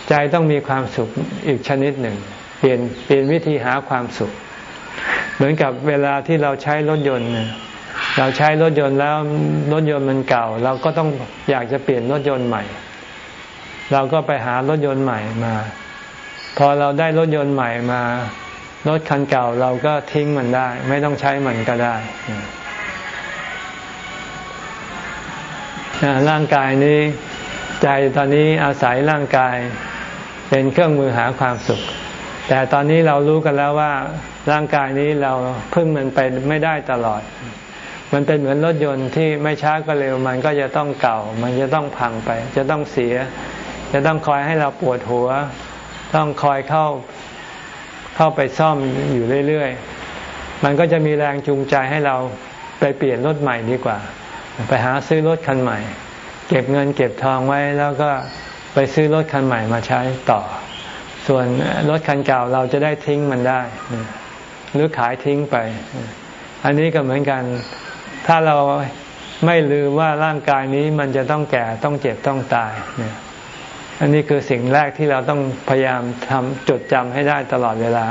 ใจต้องมีความสุขอีกชนิดหนึ่ง เปลี่ยนเปลี่ยนวิธีหาความสุข เหมือนกับเวลาที่เราใช้รถยนต์เราใช้รถยนต์แล้วรถยนต์มันเก่า เราก็ต้องอยากจะเปลี่ยนรถยนต์ใหม่ เราก็ไปหารถยนต์ใหม่มา พอเราได้รถยนต์ใหม่มารถคันเก่าเราก็ทิ้งมันได้ ไม่ต้องใช้มันก็ได้ร่างกายนี้ใจตอนนี้อาศัยร่างกาย เป็นเครื่องมือหาความสุข แต่ตอนนี้เรารู้กันแล้วว่า ร่างกายนี้เราพึ่งมันไปไม่ได้ตลอด มันเป็นเหมือนรถยนต์ที่ไม่ช้าก็เร็ว มันก็จะต้องเก่า มันจะต้องพังไป จะต้องเสีย จะต้องคอยให้เราปวดหัว ต้องคอยเข้าเข้าไปซ่อมอยู่เรื่อยๆ มันก็จะมีแรงจูงใจให้เราไปเปลี่ยนรถใหม่ดีกว่า ไปหาซื้อรถคันใหม่ เก็บเงินเก็บทองไว้แล้วก็ไปซื้อรถคันใหม่มาใช้ต่อ ส่วนรถคันเก่าเราจะได้ทิ้งมันได้ หรือขายทิ้งไป อันนี้ก็เหมือนกัน ถ้าเราไม่ลืมว่าร่างกายนี้มันจะต้องแก่ต้องเจ็บต้องตายเนี่ย อันนี้คือสิ่งแรกที่เราต้องพยายามทำจดจำให้ได้ตลอดเวลา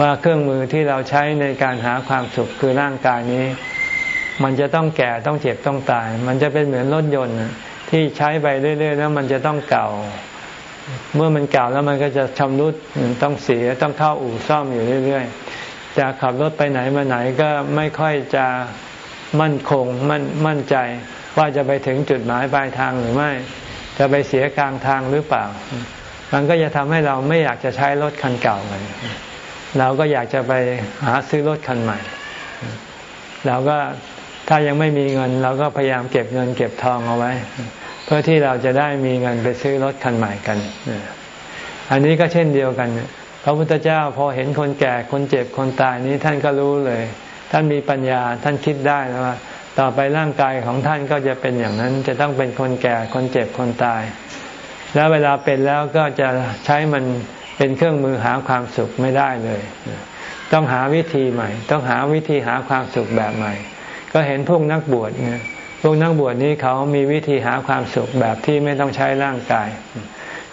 ว่าเครื่องมือที่เราใช้ในการหาความสุขคือร่างกายนี้ มันจะต้องแก่ต้องเจ็บต้องตาย มันจะเป็นเหมือนรถยนต์ที่ใช้ไปเรื่อยๆแล้วมันจะต้องเก่า เมื่อมันเก่าแล้วมันก็จะชำรุดต้องเสียต้องเข้าอู่ซ่อมอยู่เรื่อยๆจะขับรถไปไหนมาไหนก็ไม่ค่อยจะมั่นคงมั่นมั่นใจ ว่าจะไปถึงจุดหมายปลายทางหรือไม่ จะไปเสียกลางทางหรือเปล่า มันก็จะทำให้เราไม่อยากจะใช้รถคันเก่าเลยเราก็อยากจะไปหาซื้อรถคันใหม่ เราก็ถ้ายังไม่มีเงิน เราก็พยายามเก็บเงินเก็บทองเอาไว้ เพื่อที่เราจะได้มีเงินไปซื้อรถคันใหม่กัน อันนี้ก็เช่นเดียวกัน พระพุทธเจ้าพอเห็นคนแก่คนเจ็บคนตายนี้ท่านก็รู้เลย ท่านมีปัญญาท่านคิดได้แล้วว่า ต่อไปร่างกายของท่านก็จะเป็นอย่างนั้น จะต้องเป็นคนแก่คนเจ็บคนตาย แล้วเวลาเป็นแล้วก็จะใช้มันเป็นเครื่องมือหาความสุขไม่ได้เลย ต้องหาวิธีใหม่ ต้องหาวิธีหาความสุขแบบใหม่ ก็เห็นพวกนักบวชเนี่ยพวกนักบวชนี้เขามีวิธีหาความสุขแบบที่ไม่ต้องใช้ร่างกาย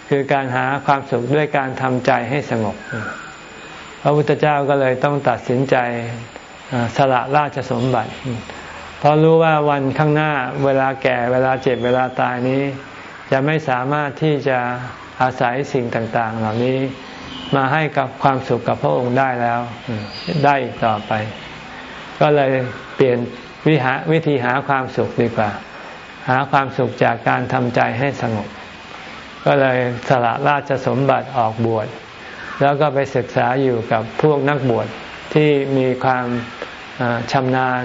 คือการหาความสุขด้วยการทำใจให้สงบพระพุทธเจ้าก็เลยต้องตัดสินใจสละราชสมบัติ ราะรู้ว่าวันข้างหน้าเวลาแก่เวลาเจ็บเวลาตายนี้ จะไม่สามารถที่จะอาศัยสิ่งต่าง ๆ เหล่านี้มาให้กับความสุขกับพระองค์ได้แล้ว ได้อีกต่อไป ก็เลยเปลี่ยนวิหาวิธีหาความสุขดีกว่า หาความสุขจากการทำใจให้สงบ ก็เลยสละราชสมบัติออกบวช แล้วก็ไปศึกษาอยู่กับพวกนักบวชที่มีความชำนาญ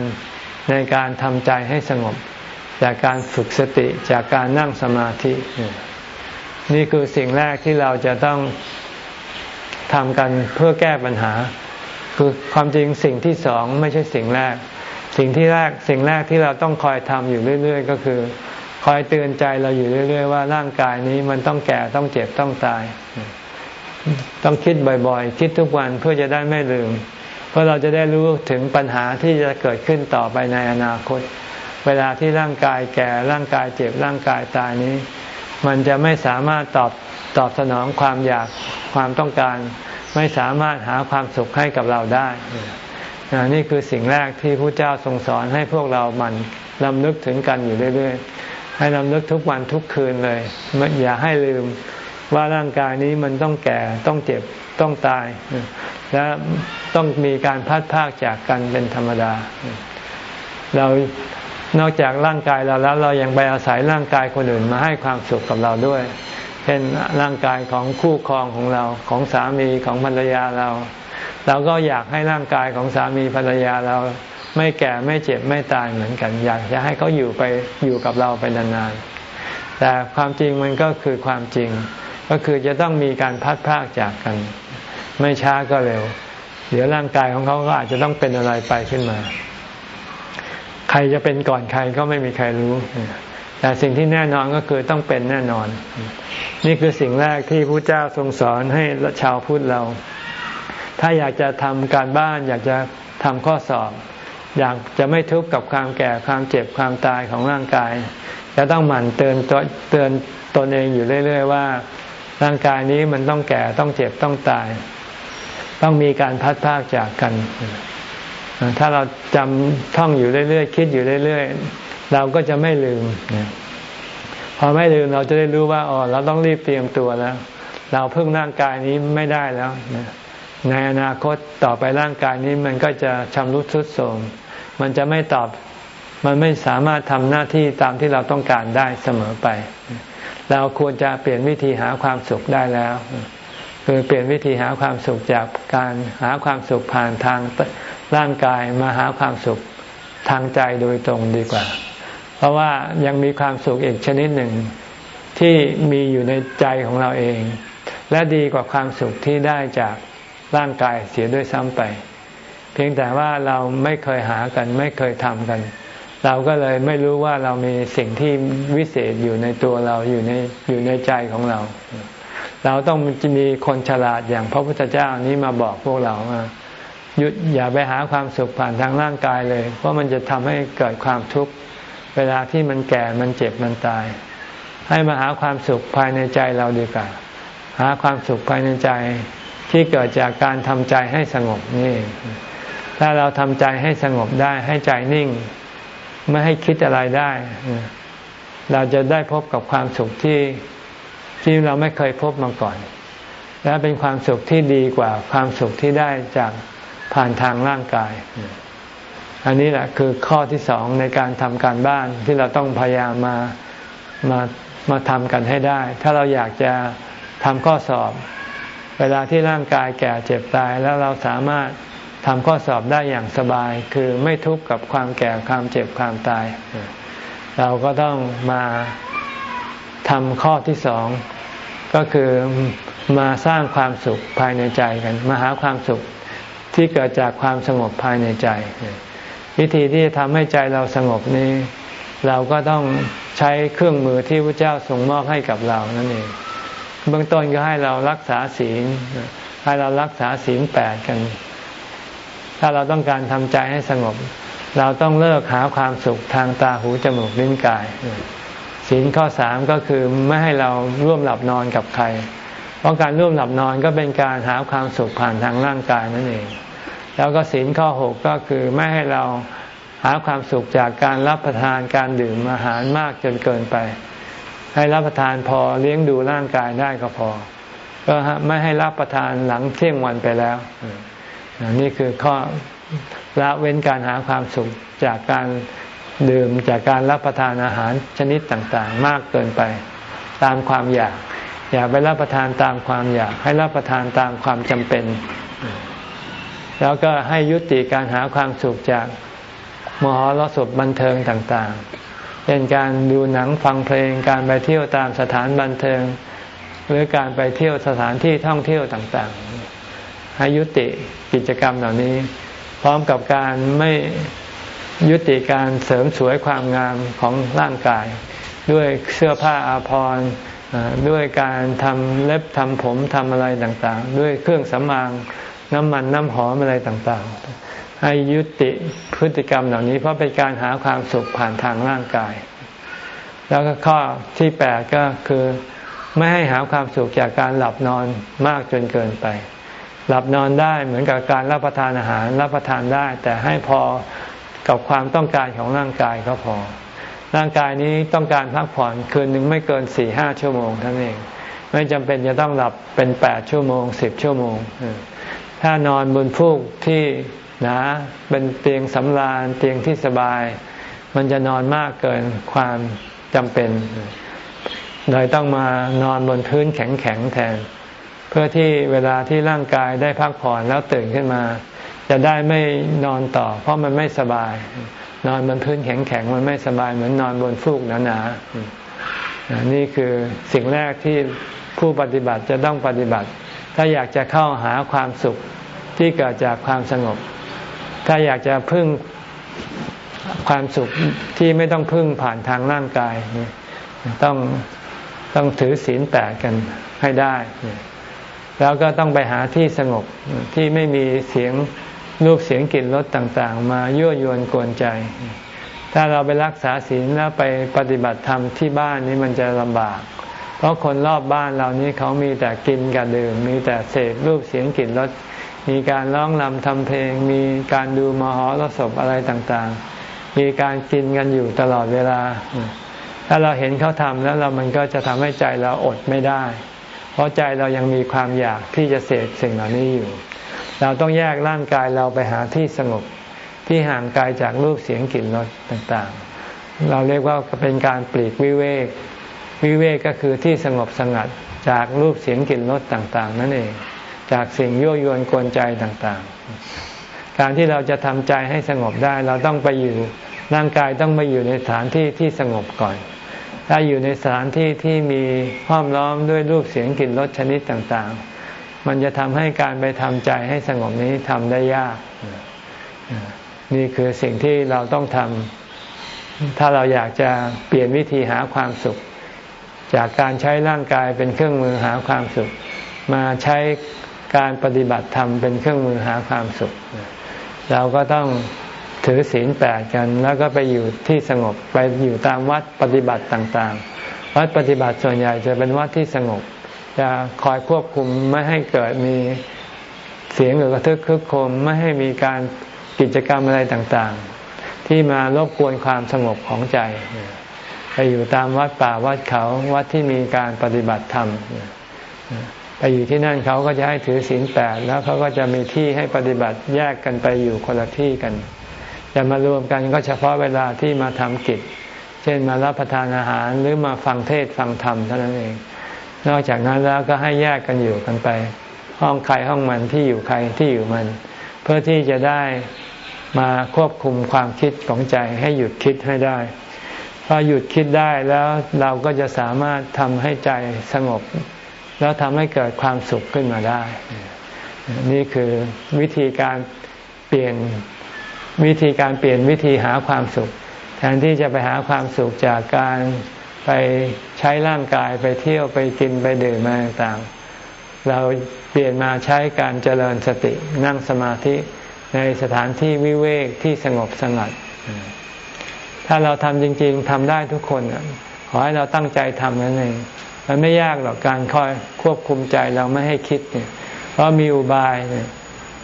ในการทำใจให้สงบ จากการฝึกสติจากการนั่งสมาธิ นี่คือสิ่งแรกที่เราจะต้องทำกันเพื่อแก้ปัญหา คือความจริงสิ่งที่สองไม่ใช่สิ่งแรก สิ่งที่แรกสิ่งแรกที่เราต้องคอยทำอยู่เรื่อย ๆ ก็คือ คอยเตือนใจเราอยู่เรื่อย ๆ ว่าร่างกายนี้มันต้องแก่ต้องเจ็บต้องตาย ต้องคิดบ่อยๆ คิดทุกวันเพื่อจะได้ไม่ลืม เพื่อเราจะได้รู้ถึงปัญหาที่จะเกิดขึ้นต่อไปในอนาคต เวลาที่ร่างกายแก่ร่างกายเจ็บร่างกายตายนี้ มันจะไม่สามารถตอบตอบสนองความอยากความต้องการ ไม่สามารถหาความสุขให้กับเราได้นี่คือสิ่งแรกที่พระเจ้าทรงสอนให้พวกเรามันลำลึกถึงกันอยู่เรื่อยๆให้ลำลึกทุกวันทุกคืนเลยอย่าให้ลืม ว่าร่างกายนี้มันต้องแก่ต้องเจ็บต้องตาย และต้องมีการพัดพากจากกันเป็นธรรมดา เรานอกจากร่างกายเราแล้วเรายังไปอาศัยร่างกายคนอื่นมาให้ความสุขกับเราด้วย เช่นร่างกายของคู่ครองของเราของสามีของภรรยาเรา เราก็อยากให้ร่างกายของสามีภรรยาเรา ไม่แก่ไม่เจ็บไม่ตายเหมือนกัน อยากจะให้เขาอยู่ไปอยู่กับเราไปนานๆแต่ความจริงมันก็คือความจริง ก็คือจะต้องมีการพัดพากจากกัน ไม่ช้าก็เร็ว เดี๋ยวร่างกายของเขาก็อาจจะต้องเป็นอะไรไปขึ้นมา ใครจะเป็นก่อนใครก็ไม่มีใครรู้ แต่สิ่งที่แน่นอนก็คือต้องเป็นแน่นอน นี่คือสิ่งแรกที่พระเจ้าทรงสอนให้ชาวพุทธเรา ถ้าอยากจะทำการบ้าน อยากจะทำข้อสอบ อยากจะไม่ทุกข์กับความแก่ความเจ็บความตายของร่างกายจะต้องหมั่นเตือนเตือนตนเองอยู่เรื่อย ๆ ว่า ร่างกายนี้มันต้องแก่ต้องเจ็บต้องตาย ต้องมีการพัดพากจากกัน ถ้าเราจำท่องอยู่เรื่อยๆคิดอยู่เรื่อยๆ เราก็จะไม่ลืม พอไม่ลืมเราจะได้รู้ว่าอ๋อเราต้องรีบเตรียมตัวแล้ว เราเพึ่งร่างกายนี้ไม่ได้แล้วในอนาคตต่อไปร่างกายนี้มันก็จะชำรุดทรุดโทรมมันจะไม่ตอบมันไม่สามารถทำหน้าที่ตามที่เราต้องการได้เสมอไป เราควรจะเปลี่ยนวิธีหาความสุขได้แล้ว คือเปลี่ยนวิธีหาความสุขจากการหาความสุขผ่านทางร่างกายมาหาความสุขทางใจโดยตรงดีกว่า เพราะว่ายังมีความสุขอีกชนิดหนึ่งที่มีอยู่ในใจของเราเอง และดีกว่าความสุขที่ได้จากร่างกายเสียด้วยซ้ำไป เพียงแต่ว่าเราไม่เคยหากันไม่เคยทำกัน เราก็เลยไม่รู้ว่าเรามีสิ่งที่วิเศษอยู่ในตัวเราอยู่ในอยู่ในใจของเรา เราต้องมีคนฉลาดอย่างพระพุทธเจ้านี้มาบอกพวกเราว่าหยุดอย่าไปหาความสุขผ่านทางร่างกายเลย เพราะมันจะทำให้เกิดความทุกข์เวลาที่มันแก่มันเจ็บมันตาย ให้มาหาความสุขภายในใจเราดีกว่า หาความสุขภายในใจที่เกิดจากการทำใจให้สงบนี่ ถ้าเราทำใจให้สงบได้ให้ใจนิ่ง ไม่ให้คิดอะไรได้ เราจะได้พบกับความสุขที่ที่เราไม่เคยพบมาก่อน และเป็นความสุขที่ดีกว่าความสุขที่ได้จากผ่านทางร่างกาย อันนี้แหละคือข้อที่สองในการทำการบ้านที่เราต้องพยายามมามามาทำกันให้ได้ ถ้าเราอยากจะทำข้อสอบ เวลาที่ร่างกายแก่เจ็บตายแล้วเราสามารถ ทำข้อสอบได้อย่างสบาย คือไม่ทุกข์กับความแก่ความเจ็บความตาย เราก็ต้องมาทำข้อที่สองก็คือมาสร้างความสุขภายในใจกันมาหาความสุขที่เกิดจากความสงบภายในใจ วิธีที่จะทำให้ใจเราสงบนี้ เราก็ต้องใช้เครื่องมือที่พระเจ้าทรงมอบให้กับเรานั่นเองเบื้องต้นก็ให้เรารักษาศีลให้เรารักษาศีลแปดกัน ถ้าเราต้องการทำใจให้สงบ เราต้องเลิกหาความสุขทางตาหูจมูกลิ้นกายศีลข้อสามก็คือไม่ให้เราร่วมหลับนอนกับใคร เพราะการร่วมหลับนอนก็เป็นการหาความสุขผ่านทางร่างกายนั่นเอง แล้วก็ศีลข้อหกก็คือไม่ให้เราหาความสุขจากการรับประทานการดื่มอาหารมากจนเกินไป ให้รับประทานพอเลี้ยงดูร่างกายได้ก็พอ ก็ไม่ให้รับประทานหลังเที่ยงวันไปแล้ว นี่คือข้อละเว้นการหาความสุขจากการดื่มจากการรับประทานอาหารชนิดต่างๆ มากเกินไป ตามความอยาก อย่าไปรับประทานตามความอยาก ให้รับประทานตามความจำเป็น แล้วก็ให้ยุติการหาความสุขจากมหรสพบันเทิงต่างๆ เช่นการดูหนังฟังเพลง การไปเที่ยวตามสถานบันเทิง หรือการไปเที่ยวสถานที่ท่องเที่ยวต่างๆ ให้ยุติกิจกรรมเหล่านี้ พร้อมกับการไม่ยุติการเสริมสวยความงามของร่างกาย ด้วยเสื้อผ้าอาภรณ์ด้วยการทำเล็บทำผมทำอะไรต่างๆ ด้วยเครื่องสำอางน้ำมันน้ำหอมอะไรต่างๆ ให้ยุติพฤติกรรมเหล่านี้เพราะเป็นการหาความสุขผ่านทางร่างกาย แล้วก็ข้อที่แปดก็คือไม่ให้หาความสุขจากการหลับนอนมากจนเกินไป หลับนอนได้เหมือนกับการรับประทานอาหารรับประทานได้ แต่ให้พอกับความต้องการของร่างกายก็พอ ร่างกายนี้ต้องการพักผ่อนคืนหนึ่งไม่เกินสี่ห้าชั่วโมงท่านั้นเองไม่จำเป็นจะต้องหลับเป็นแปดชั่วโมงสิบชั่วโมง ถ้านอนบนฟูกที่หนะเป็นเตียงสำราญเตียงที่สบาย มันจะนอนมากเกินความจำเป็นเลยต้องมานอนบนพื้นแข็งๆแทน เพื่อที่เวลาที่ร่างกายได้พักผ่อนแล้วตื่นขึ้นมา จะได้ไม่นอนต่อ เพราะมันไม่สบาย นอนบนพื้นแข็งๆมันไม่สบายเหมือนนอนบนฟูกหนาๆนี่คือสิ่งแรกที่ผู้ปฏิบัติจะต้องปฏิบัติ ถ้าอยากจะเข้าหาความสุขที่เกิดจากความสงบ ถ้าอยากจะพึ่งความสุขที่ไม่ต้องพึ่งผ่านทางร่างกายต้องต้องถือศีลแปดกันให้ได้ แล้วก็ต้องไปหาที่สงบที่ไม่มีเสียงรูปเสียงกลิ่นรสต่างๆ มายั่วยวนกวนใจ ถ้าเราไปรักษาศีลแล้วไปปฏิบัติธรรมที่บ้านนี้มันจะลำบาก เพราะคนรอบบ้านเรานี้เขามีแต่กินกับดื่ม มีแต่เสพรูปเสียงกลิ่นรสมีการร้องรำทำเพลง มีการดูมหรสพอะไรต่างๆ มีการกินกันอยู่ตลอดเวลา ถ้าเราเห็นเขาทำแล้วเรามันก็จะทำให้ใจเราอดไม่ได้ เพราะใจเรายังมีความอยากที่จะเสพสิ่งเหล่านี้อยู่ เราต้องแยกร่างกายเราไปหาที่สงบที่ห่างไกลจากรูปเสียงกลิ่นรสต่างๆ เราเรียกว่าเป็นการปลีกวิเวก วิเวกก็คือที่สงบสงัดจากรูปเสียงกลิ่นรสต่างๆ นั่นเอง จากสิ่งยั่วยวนกวนใจต่างๆ การที่เราจะทำใจให้สงบได้ เราต้องไปอยู่ร่างกายต้องมาอยู่ในสถานที่ที่สงบก่อน ถ้าอยู่ในสถานที่ที่มีห้อมล้อมด้วยรูปเสียงกลิ่นรสชนิดต่างๆ มันจะทำให้การไปทำใจให้สงบนี้ทำได้ยาก นี่คือสิ่งที่เราต้องทำถ้าเราอยากจะเปลี่ยนวิธีหาความสุข จากการใช้ร่างกายเป็นเครื่องมือหาความสุข มาใช้การปฏิบัติธรรมเป็นเครื่องมือหาความสุข เราก็ต้อง ถือศีลแปดกัน แล้วก็ไปอยู่ที่สงบไปอยู่ตามวัดปฏิบัติต่างๆ วัดปฏิบัติส่วนใหญ่จะเป็นวัดที่สงบ จะคอยควบคุมไม่ให้เกิดมีเสียงหรือกระทึกคึกโคมไม่ให้มีการกิจกรรมอะไรต่างๆ ที่มารบกวนความสงบของใจ ไปอยู่ตามวัดป่าวัดเขาวัดที่มีการปฏิบัติธรรมไปอยู่ที่นั่นเขาก็จะให้ถือศีลแปดแล้วเขาก็จะมีที่ให้ปฏิบัติแยกกันไปอยู่คนละที่กัน จะมารวมกันก็เฉพาะเวลาที่มาทำกิจ เช่นมารับประทานอาหารหรือมาฟังเทศฟังธรรมเท่านั้นเอง นอกจากนั้นแล้วก็ให้แยกกันอยู่กันไป ห้องใครห้องมันที่อยู่ใครที่อยู่มัน เพื่อที่จะได้มาควบคุมความคิดของใจให้หยุดคิดให้ได้พอหยุดคิดได้แล้วเราก็จะสามารถทำให้ใจสงบ แล้วทำให้เกิดความสุขขึ้นมาได้ นี่คือวิธีการเปลี่ยน วิธีการเปลี่ยนวิธีหาความสุข แทนที่จะไปหาความสุขจากการไปใช้ร่างกายไปเที่ยวไปกินไปดื่มมาต่างๆ เราเปลี่ยนมาใช้การเจริญสตินั่งสมาธิในสถานที่วิเวกที่สงบสงัด ถ้าเราทำจริง ๆทำได้ทุกคนขอให้เราตั้งใจทำนั่นเองมันไม่ยากหรอกการคอยควบคุมใจเราไม่ให้คิดเนี่ยเพราะมีอุบายเนี่ย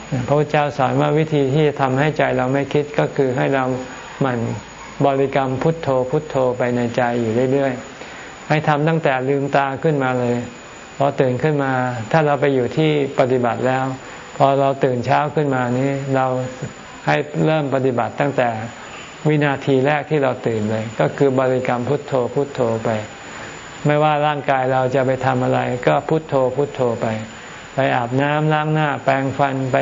พระพุทธเจ้าสอนว่าวิธีที่จะทำให้ใจเราไม่คิดก็คือให้เราหมั่นบริกรรมพุทโธพุทโธไปในใจอยู่เรื่อยๆ ให้ทำตั้งแต่ลืมตาขึ้นมาเลย พอตื่นขึ้นมา ถ้าเราไปอยู่ที่ปฏิบัติแล้ว พอเราตื่นเช้าขึ้นมานี้เราให้เริ่มปฏิบัติตั้งแต่วินาทีแรกที่เราตื่นเลย ก็คือบริกรรมพุทโธพุทโธไป ไม่ว่าร่างกายเราจะไปทำอะไร ก็พุทโธพุทโธไป ไปอาบน้ำล้างหน้า แปรงฟันไป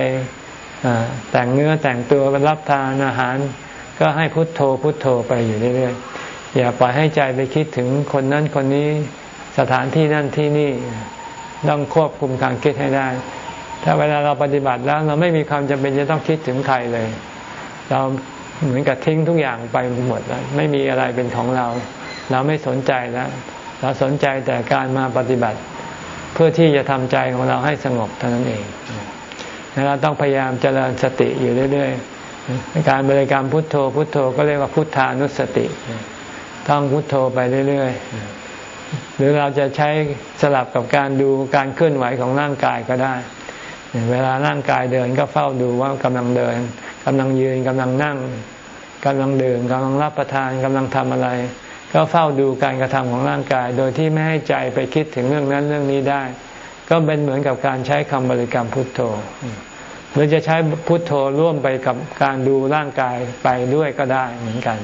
แต่งเนื้อแต่งตัวไปรับทานอาหาร ก็ให้พุทโธพุทโธไปอยู่เรื่อยๆอย่าปล่อยให้ใจไปคิดถึงคนนั้นคนนี้สถานที่นั่นที่นี่ต้องควบคุมการคิดให้ได้ ถ้าเวลาเราปฏิบัติแล้วเราไม่มีความจำเป็นจะต้องคิดถึงใครเลย เราเหมือนกับทิ้งทุกอย่างไปหมดแล้วไม่มีอะไรเป็นของเรา เราไม่สนใจแล้ว เราสนใจแต่การมาปฏิบัติ เพื่อที่จะทำใจของเราให้สงบเท่านั้นเองเราต้องพยายามเจริญสติอยู่เรื่อยๆ การบริกรรมพุทโธ พุทโธก็เรียกว่าพุทธานุสติต้องพุทโธไปเรื่อยๆ หรือเราจะใช้สลับกับการดูการเคลื่อนไหวของร่างกายก็ได้ เวลาร่างกายเดินก็เฝ้าดูว่ากำลังเดินกำลังยืนกำลังนั่งกำลังดื่มกำลังรับประทานกำลังทำอะไร ก็เฝ้าดูการกระทำของร่างกาย โดยที่ไม่ให้ใจไปคิดถึงเรื่องนั้นเรื่องนี้ได้ ก็เป็นเหมือนกับการใช้คำบริกรรมพุทโธ หรือจะใช้พุทโธร่วมไปกับการดูร่างกายไปด้วยก็ได้เหมือนกัน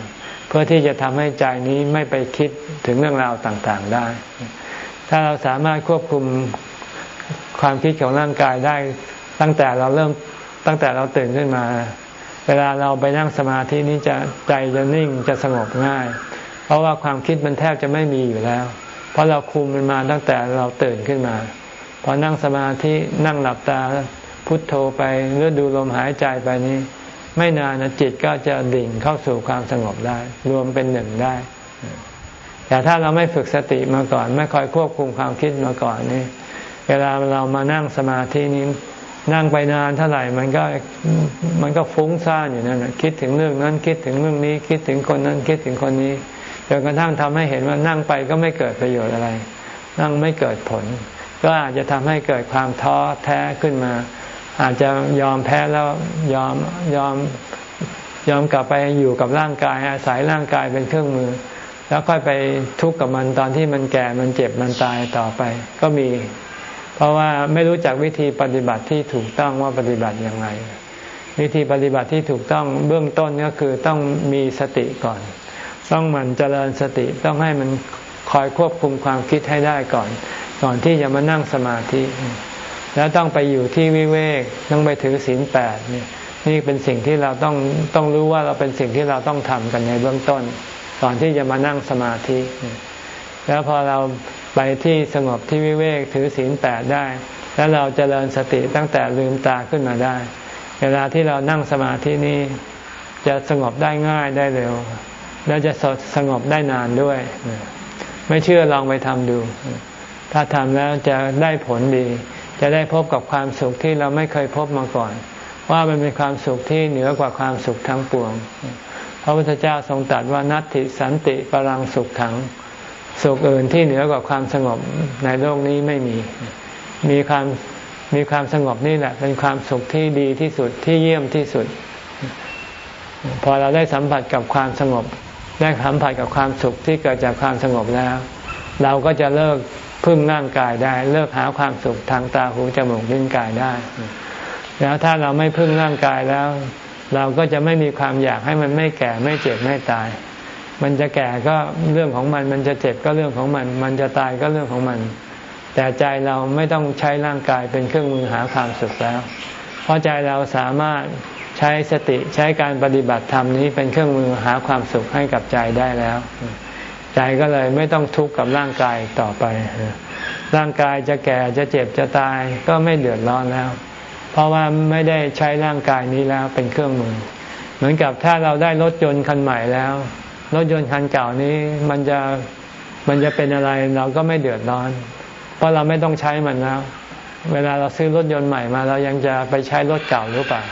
เพื่อที่จะทำให้ใจนี้ไม่ไปคิดถึงเรื่องราวต่างๆได้ ถ้าเราสามารถควบคุมความคิดของร่างกายได้ตั้งแต่เราเริ่มตั้งแต่เราตื่นขึ้นมา เวลาเราไปนั่งสมาธินี้จะใจจะนิ่งจะสงบง่าย ราะว่าความคิดมันแทบจะไม่มีอยู่แล้ว เพราะเราคุมมันมาตั้งแต่เราตื่นขึ้นมา พอนั่งสมาธินั่งหลับตาพุทโธไปหรือดูลมหายใจไปนี้ ไม่นานจิตก็จะดิ่งเข้าสู่ความสงบได้ รวมเป็นหนึ่งได้ แต่ถ้าเราไม่ฝึกสติมาก่อน ไม่คอยควบคุมความคิดมาก่อนนี่เวลาเรามานั่งสมาธินี้นั่งไปนานเท่าไหร่มันก็มันก็ฟุ้งซ่านอยู่นั่นคิดถึงเรื่องนั้นคิดถึงเรื่องนี้ คิดถึงคนนั้นคิดถึงคนนี้ จนกระทั่งทำให้เห็นว่านั่งไปก็ไม่เกิดประโยชน์อะไร นั่งไม่เกิดผล ก็อาจจะทำให้เกิดความท้อแท้ขึ้นมา อาจจะยอมแพ้แล้วยอมยอมยอมกลับไปอยู่กับร่างกายอาศัยร่างกายเป็นเครื่องมือ แล้วค่อยไปทุกข์กับมันตอนที่มันแก่มันเจ็บมันตายต่อไป ก็มี เพราะว่าไม่รู้จักวิธีปฏิบัติที่ถูกต้องว่าปฏิบัติอย่างไรวิธีปฏิบัติที่ถูกต้องเบื้องต้นก็คือต้องมีสติก่อน ต้องมันเจริญสติต้องให้มันคอยควบคุมความคิดให้ได้ก่อน ก่อนที่จะมานั่งสมาธิ แล้วต้องไปอยู่ที่วิเวกต้องไปถือศีลแปดเนี่ยนี่เป็นสิ่งที่เราต้องต้องรู้ว่าเราเป็นสิ่งที่เราต้องทำกันในเบื้องต้น ก่อนที่จะมานั่งสมาธิ แล้วพอเราไปที่สงบที่วิเวกถือศีลแปดได้ แล้วเราจเจริญสติตั้งแต่ลืมตาขึ้นมาได้ เวลาที่เรานั่งสมาธินี้จะสงบได้ง่ายได้เร็ว แล้วจะสสงบได้นานด้วย ไม่เชื่อลองไปทำดู ถ้าทำแล้วจะได้ผลดี จะได้พบกับความสุขที่เราไม่เคยพบมาก่อน ว่ามันเป็นความสุขที่เหนือกว่าความสุขทั้งปวง พระพุทธเจ้าทรงตรัสว่านัตติสันติปรังสุขขัง สุขอื่นที่เหนือกว่าความสงบในโลกนี้ไม่มี มีความมีความสงบนี่แหละ เป็นความสุขที่ดีที่สุดที่เยี่ยมที่สุด พอเราได้สัมผัสกับความสงบ ได้สัมผัสกับความสุขที่เกิดจากความสงบแล้ว เราก็จะเลิกพึ่งร่างกายได้ เลิกหาความสุขทางตาหูจมูกลิ้นกายได้ แล้วถ้าเราไม่พึ่งร่างกายแล้ว เราก็จะไม่มีความอยากให้มันไม่แก่ไม่เจ็บไม่ตาย มันจะแก่ก็เรื่องของมัน มันจะเจ็บก็เรื่องของมัน มันจะตายก็เรื่องของมัน แต่ใจเราไม่ต้องใช้ร่างกายเป็นเครื่องมือหาความสุขแล้ว เพราะใจเราสามารถใช้สติใช้การปฏิบัติธรรมนี้เป็นเครื่องมือหาความสุขให้กับใจได้แล้ว ใจก็เลยไม่ต้องทุกข์กับร่างกายต่อไป ร่างกายจะแก่จะเจ็บจะตายก็ไม่เดือดร้อนแล้ว เพราะว่าไม่ได้ใช้ร่างกายนี้แล้วเป็นเครื่องมือ เหมือนกับถ้าเราได้รถยนต์คันใหม่แล้ว รถยนต์คันเก่านี้มันจะมันจะเป็นอะไรเราก็ไม่เดือดร้อน เพราะเราไม่ต้องใช้มันแล้ว เวลาเราซื้อรถยนต์ใหม่มาเรายังจะไปใช้รถเก่าหรือเปล่า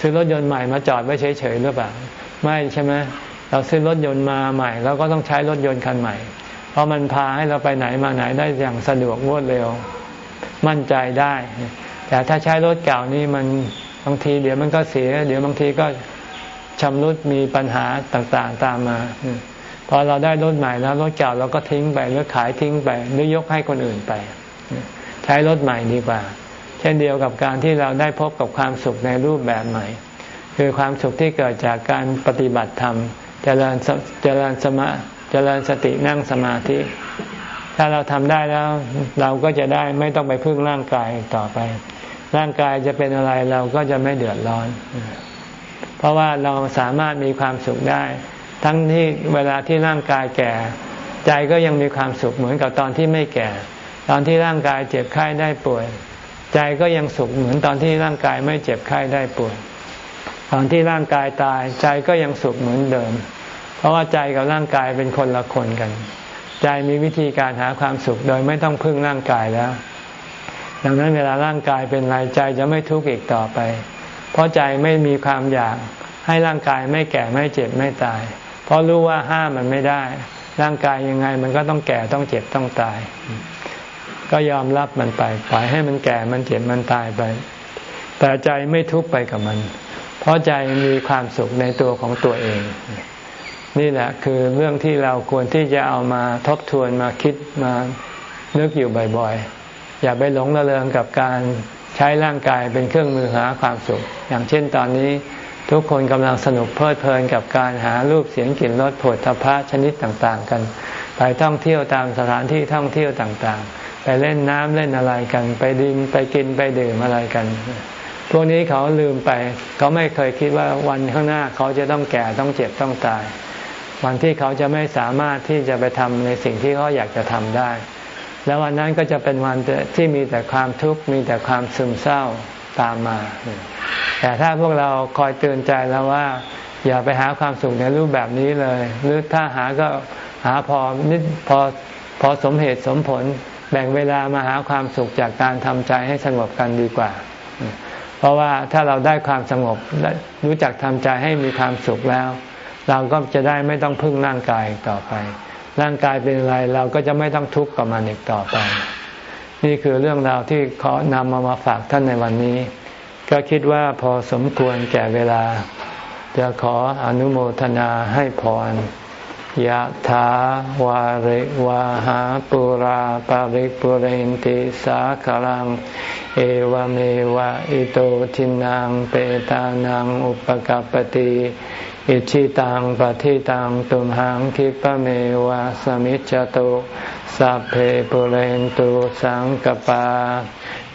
ซื้อรถยนต์ใหม่มาจอดไว้เฉยๆหรือเปล่า ไม่ใช่ไหมเราซื้อรถยนต์มาใหม่เราก็ต้องใช้รถยนต์คันใหม่ เพราะมันพาให้เราไปไหนมาไหนได้อย่างสะดวกรวดเร็ว มั่นใจได้ แต่ถ้าใช้รถเก่านี่มันบางทีเดี๋ยวมันก็เสีย เดี๋ยวบางทีก็ชำรุดมีปัญหาต่างๆตามมาพอเราได้รถใหม่แล้วรถเก่าเราก็ทิ้งไปหรือขายทิ้งไปหรือยกให้คนอื่นไป ใช้รถใหม่ดีกว่า เช่นเดียวกับการที่เราได้พบกับความสุขในรูปแบบใหม่ คือความสุขที่เกิดจากการปฏิบัติธรรมเจริญเจริญสมาเจริญสตินั่งสมาธิ ถ้าเราทำได้แล้วเราก็จะได้ไม่ต้องไปพึ่งร่างกายต่อไป ร่างกายจะเป็นอะไรเราก็จะไม่เดือดร้อน เพราะว่าเราสามารถมีความสุขได้ ทั้งที่เวลาที่ร่างกายแก่ ใจก็ยังมีความสุขเหมือนกับตอนที่ไม่แก่ ตอนที่ร่างกายเจ็บไข้ได้ป่วย ใจก็ยังสุขเหมือนตอนที่ร่างกายไม่เจ็บไข้ได้ป่วย ตอนที่ร่างกายตายใจก็ยังสุขเหมือนเดิม เพราะว่าใจกับร่างกายเป็นคนละคนกัน ใจมีวิธีการหาความสุขโดยไม่ต้องพึ่งร่างกายแล้ว ดังนั้นเวลาร่างกายเป็นไรใจจะไม่ทุกข์อีกต่อไป เพราะใจไม่มีความอยากให้ร่างกายไม่แก่ไม่เจ็บไม่ตาย เพราะรู้ว่าห้ามมันไม่ได้ ร่างกายยังไงมันก็ต้องแก่ต้องเจ็บต้องตาย ก็ยอมรับมันไปปล่อยให้มันแก่มันเจ็บมันตายไป แต่ใจไม่ทุกข์ไปกับมัน เพราะใจมีความสุขในตัวของตัวเอง นี่แหละคือเรื่องที่เราควรที่จะเอามาทบทวนมาคิดมานึกอยู่บ่อยๆ อย่าไปหลงระเริงกับการใช้ร่างกายเป็นเครื่องมือหาความสุข อย่างเช่นตอนนี้ทุกคนกำลังสนุกเพลิดเพลินกับการหารูปเสียงกลิ่นรสผลทพะชนิดต่างๆ กัน ไปท่องเที่ยวตามสถานที่ท่องเที่ยวต่างๆ ไปเล่นน้ำเล่นอะไรกัน ไปดินไปกินไปดื่มอะไรกัน พวกนี้เขาลืมไป เขาไม่เคยคิดว่าวันข้างหน้าเขาจะต้องแก่ต้องเจ็บต้องตาย วันที่เขาจะไม่สามารถที่จะไปทำในสิ่งที่เขาอยากจะทำได้ แล้ววันนั้นก็จะเป็นวันที่มีแต่ความทุกข์มีแต่ความซึมเศร้าตามมา แต่ถ้าพวกเราคอยเตือนใจแล้วว่า อย่าไปหาความสุขในรูปแบบนี้เลย หรือถ้าหาก็หาพอนิดพอพอสมเหตุสมผล แบ่งเวลามาหาความสุขจากการทำใจให้สงบกันดีกว่า เพราะว่าถ้าเราได้ความสงบรู้จักทำใจให้มีความสุขแล้ว เราก็จะได้ไม่ต้องพึ่งร่างกายต่อไป ร่างกายเป็นอะไรเราก็จะไม่ต้องทุกข์กับมันอีกต่อไป นี่คือเรื่องราวที่ขอนำมามาฝากท่านในวันนี้ ก็คิดว่าพอสมควรแก่เวลา จะขออนุโมทนาให้พร ยะถาวาริวาหาปุราปาริปุเรนติสาคลัง เอวเมวะอิโตทินังเปตานังอุปกปติอิจฉิตังปัตถิตังตุมหัง ขิปปะเมวะ สะมิชฌะตุสัพเพปูเรนตุสังกัปปา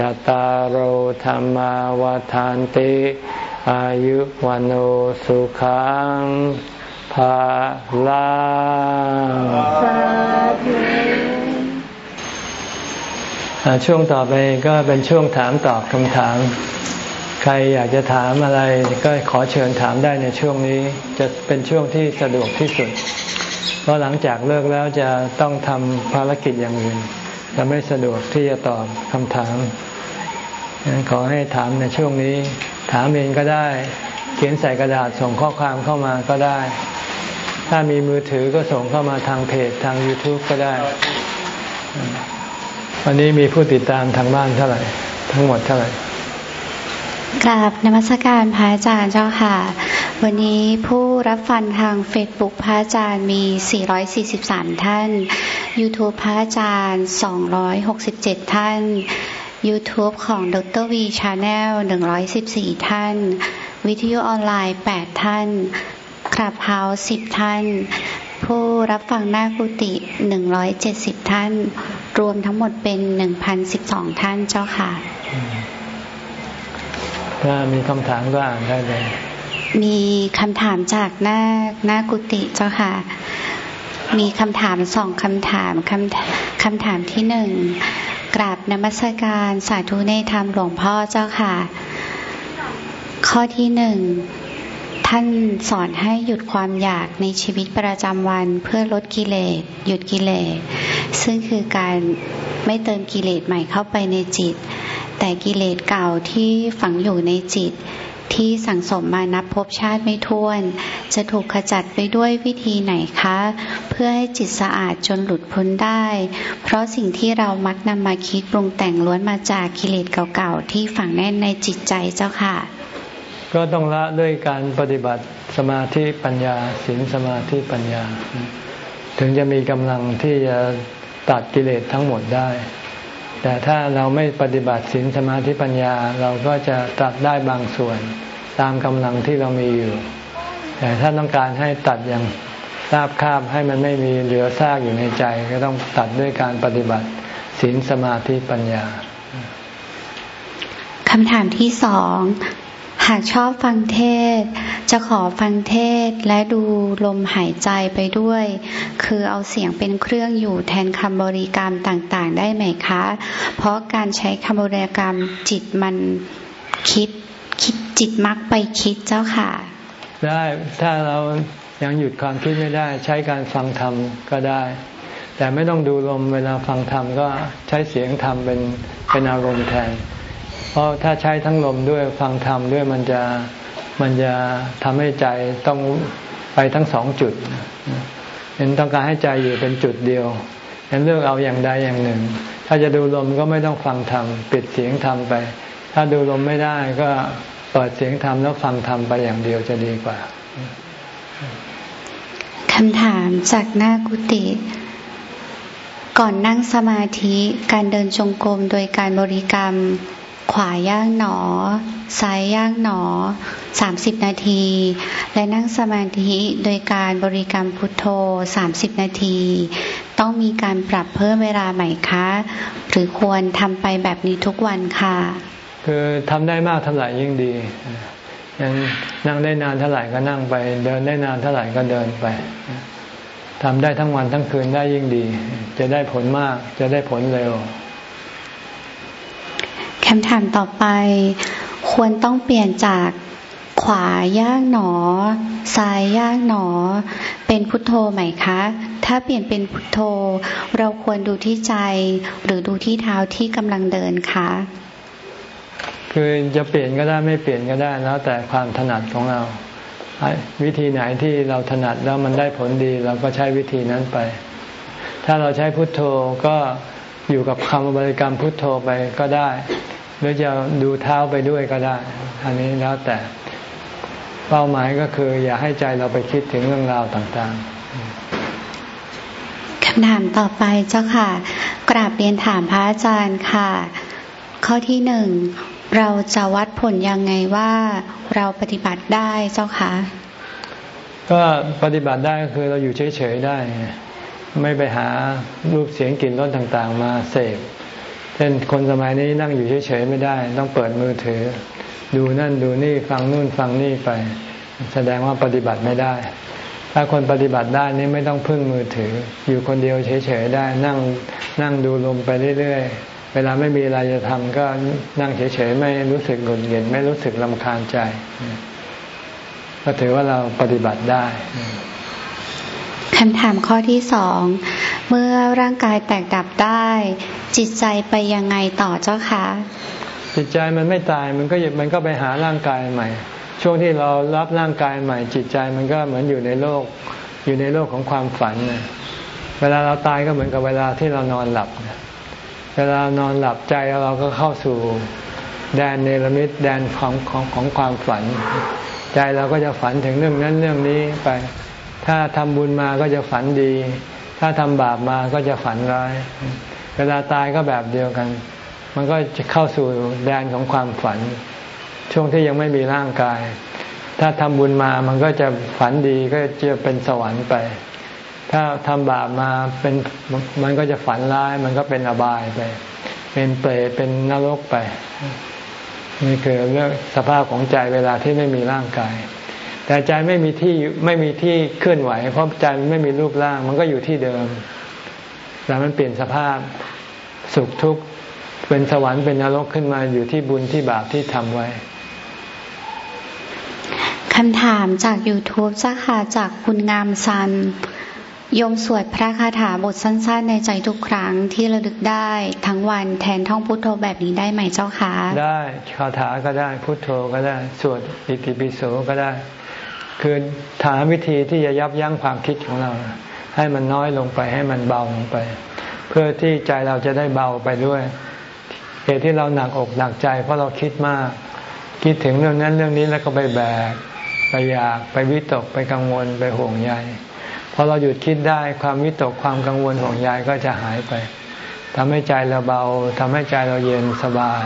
ยตารโหธรรมวาทานติอายุวันโอสุขังภาลาช่วงต่อไปก็เป็นช่วงถามตอบคำถาม ใครอยากจะถามอะไรก็ขอเชิญถามได้ในช่วงนี้ จะเป็นช่วงที่สะดวกที่สุด เพราะหลังจากเลิกแล้วจะต้องทำภารกิจอย่างอื่นจะไม่สะดวกที่จะตอบคำถาม ขอให้ถามในช่วงนี้ ถามเองก็ได้ เขียนใส่กระดาษส่งข้อความเข้ามาก็ได้ ถ้ามีมือถือก็ส่งเข้ามาทางเพจทาง YouTube ก็ได้ วันนี้มีผู้ติดตามทางบ้านเท่าไหร่ ทั้งหมดเท่าไหร่กราบนมัสการพระอาจารย์เจ้าค่ะ วันนี้ผู้รับฟังทางเฟซบุ๊กพระอาจารย์มี 443 ท่าน YouTube พระอาจารย์ 267 ท่าน YouTube ของดร.วี Channel 114 ท่าน วิทยุออนไลน์ 8 ท่าน Clubhouse 10 ท่าน ผู้รับฟังหน้ากุฏิ170 ท่าน รวมทั้งหมดเป็น 1,012 ท่านเจ้าค่ะ ถ้ามีคำถามก็อ่านได้เลย มีคำถามจากหน้าหน้ากุฏิเจ้าค่ะ มีคำถามสองคำถามคำคำถามที่หนึ่งกราบนมัสการสาธุในธรรมหลวงพ่อเจ้าค่ะ ข้อที่หนึ่งท่านสอนให้หยุดความอยากในชีวิตประจำวันเพื่อลดกิเลส หยุดกิเลส ซึ่งคือการไม่เติมกิเลสใหม่เข้าไปในจิต แต่กิเลสเก่าที่ฝังอยู่ในจิต ที่สั่งสมมานับภพชาติไม่ท้วน จะถูกขจัดไปด้วยวิธีไหนคะ เพื่อให้จิตสะอาดจนหลุดพ้นได้ เพราะสิ่งที่เรามักนำมาคิดปรุงแต่งล้วนมาจากกิเลสเก่าๆ ที่ฝังแน่นในจิตใจเจ้าค่ะ ก็ต้องละด้วยการปฏิบัติสมาธิปัญญาศีลสมาธิปัญญา ถึงจะมีกำลังที่จะตัดกิเลสทั้งหมดได้ แต่ถ้าเราไม่ปฏิบัติศีลสมาธิปัญญาเราก็จะตัดได้บางส่วนตามกำลังที่เรามีอยู่ แต่ถ้าต้องการให้ตัดอย่างราบคาบให้มันไม่มีเหลือซากอยู่ในใจ ก็ต้องตัดด้วยการปฏิบัติศีลสมาธิปัญญาคำถามที่สอง หากชอบฟังเทศ จะขอฟังเทศและดูลมหายใจไปด้วย คือเอาเสียงเป็นเครื่องอยู่แทนคำบริกรรมต่างๆ ได้ไหมคะ เพราะการใช้คำบริกรรมจิตมันคิดคิดจิตมักไปคิดเจ้าค่ะ ได้ถ้าเรายังหยุดความคิดไม่ได้ใช้การฟังธรรมก็ได้ แต่ไม่ต้องดูลมเวลาฟังธรรมก็ใช้เสียงธรรมเป็นเป็นอารมณ์แทน ราะถ้าใช้ทั้งลมด้วยฟังธรรมด้วยมันจะมันจะทำให้ใจต้องไปทั้งสองจุดเห็นต้องการให้ใจอยู่เป็นจุดเดียวเห็นเลือกเอาอย่างใดอย่างหนึ่ง ถ้าจะดูลมก็ไม่ต้องฟังธรรมปิดเสียงธรรมไป ถ้าดูลมไม่ได้ก็เปิดเสียงธรรมแล้วฟังธรรมไปอย่างเดียวจะดีกว่าคำถามจากหน้ากุฏิก่อนนั่งสมาธิการเดินจงกรมโดยการบริกรรม ขวาย่างหนอ ซ้ายย่างหนอสามสิบนาที และนั่งสมาธิโดยการบริกรรมพุทโธสามสิบนาที ต้องมีการปรับเพิ่มเวลาไหมคะ หรือควรทำไปแบบนี้ทุกวันค่ะ คือทำได้มากเท่าไหร่ยิ่งดียังนั่งได้นานเท่าไหร่ก็นั่งไป เดินได้นานเท่าไหร่ก็เดินไปทำได้ทั้งวันทั้งคืนได้ยิ่งดี จะได้ผลมาก จะได้ผลเร็ว คำถามต่อไป ควรต้องเปลี่ยนจากขวาย่างหนอ ซ้ายย่างหนอ เป็นพุทโธไหมคะ ถ้าเปลี่ยนเป็นพุทโธ เราควรดูที่ใจ หรือดูที่เท้าที่กำลังเดินคะคือจะเปลี่ยนก็ได้ไม่เปลี่ยนก็ได้แล้วแต่ความถนัดของเรา วิธีไหนที่เราถนัดแล้วมันได้ผลดีเราก็ใช้วิธีนั้นไป ถ้าเราใช้พุทโธก็อยู่กับคำบริกรรมพุทโธไปก็ได้ หรือจะดูเท้าไปด้วยก็ได้ อันนี้แล้วแต่เป้าหมายก็คือ อย่าให้ใจเราไปคิดถึงเรื่องราวต่างๆคำถามต่อไปเจ้าค่ะ กราบเรียนถามพระอาจารย์ค่ะ ข้อที่หนึ่งเราจะวัดผลยังไงว่าเราปฏิบัติได้เจ้าคะก็ปฏิบัติได้ก็คือเราอยู่เฉยๆได้ ไม่ไปหารูปเสียงกลิ่นรสต่างๆ มาเสพ เช่นคนสมัยนี้นั่งอยู่เฉยๆไม่ได้ ต้องเปิดมือถือ ดูนั่นดูนี่ฟังนู่นฟังนี่ไป แสดงว่าปฏิบัติไม่ได้ ถ้าคนปฏิบัติได้นี่ไม่ต้องพึ่งมือถือ อยู่คนเดียวเฉยๆได้ นั่งนั่งดูลมไปเรื่อยๆ เวลาไม่มีอะไรจะทำก็นั่งเฉยๆไม่รู้สึกหงุดหงิดไม่รู้สึกลำคาญใจ ก็ถือว่าเราปฏิบัติได้ คำถามข้อที่สอง เมื่อร่างกายแตกดับได้ จิตใจไปยังไงต่อเจ้าคะจิตใจมันไม่ตายมันก็มันก็ไปหาร่างกายใหม่ ช่วงที่เรารับร่างกายใหม่ จิตใจมันก็เหมือนอยู่ในโลก อยู่ในโลกของความฝันเวลาเราตายก็เหมือนกับเวลาที่เรานอนหลับนเวลานอนหลับใจเราก็เข้าสู่แดนเนรมิตแดนของของของความฝัน ใจเราก็จะฝันถึงเรื่องนั้นเรื่องนี้ไป ถ้าทำบุญมาก็จะฝันดี ถ้าทำบาปมาก็จะฝันร้าย เวลาตายก็แบบเดียวกัน มันก็จะเข้าสู่แดนของความฝัน ช่วงที่ยังไม่มีร่างกาย ถ้าทำบุญมามันก็จะฝันดีก็จะเป็นสวรรค์ไป ถ้าทำบาปมาเป็นมันก็จะฝันร้าย มันก็เป็นอบายไป เป็นเปรตเป็นนรกไปนี่คือเรื่องสภาพของใจเวลาที่ไม่มีร่างกาย แต่ใจไม่มีที่ไม่มีที่เคลื่อนไหว เพราะใจมันไม่มีรูปร่าง มันก็อยู่ที่เดิมแล้วมันเปลี่ยนสภาพสุขทุกข์เป็นสวรรค์เป็นนรกขึ้นมาอยู่ที่บุญที่บาปที่ทำไว้คำถามจาก YouTube จ้าค่ะจากคุณงามซันยมสวดพระคาถาบทสั้นๆ ในใจทุกครั้งที่ระลึกได้ทั้งวันแทนท่องพุทโธแบบนี้ได้ไหมเจ้าคะได้คาถาก็ได้พุทโธก็ได้ สวดอิติปิโสก็ได้ คือถามวิธีที่จะยับยั้งความคิดของเรา ให้มันน้อยลงไปให้มันเบาลงไป เพื่อที่ใจเราจะได้เบาไปด้วยเหตุที่เราหนักอกหนักใจ เพราะเราคิดมาก คิดถึงเรื่องนั้นเรื่องนี้แล้วก็ไปแบกไปอยากไปวิตกไปกังวลไปห่วงใยพอเราหยุดคิดได้ความวิตกความกังวลห่วงใยก็จะหายไปทำให้ใจเราเบาทำให้ใจเราเย็นสบาย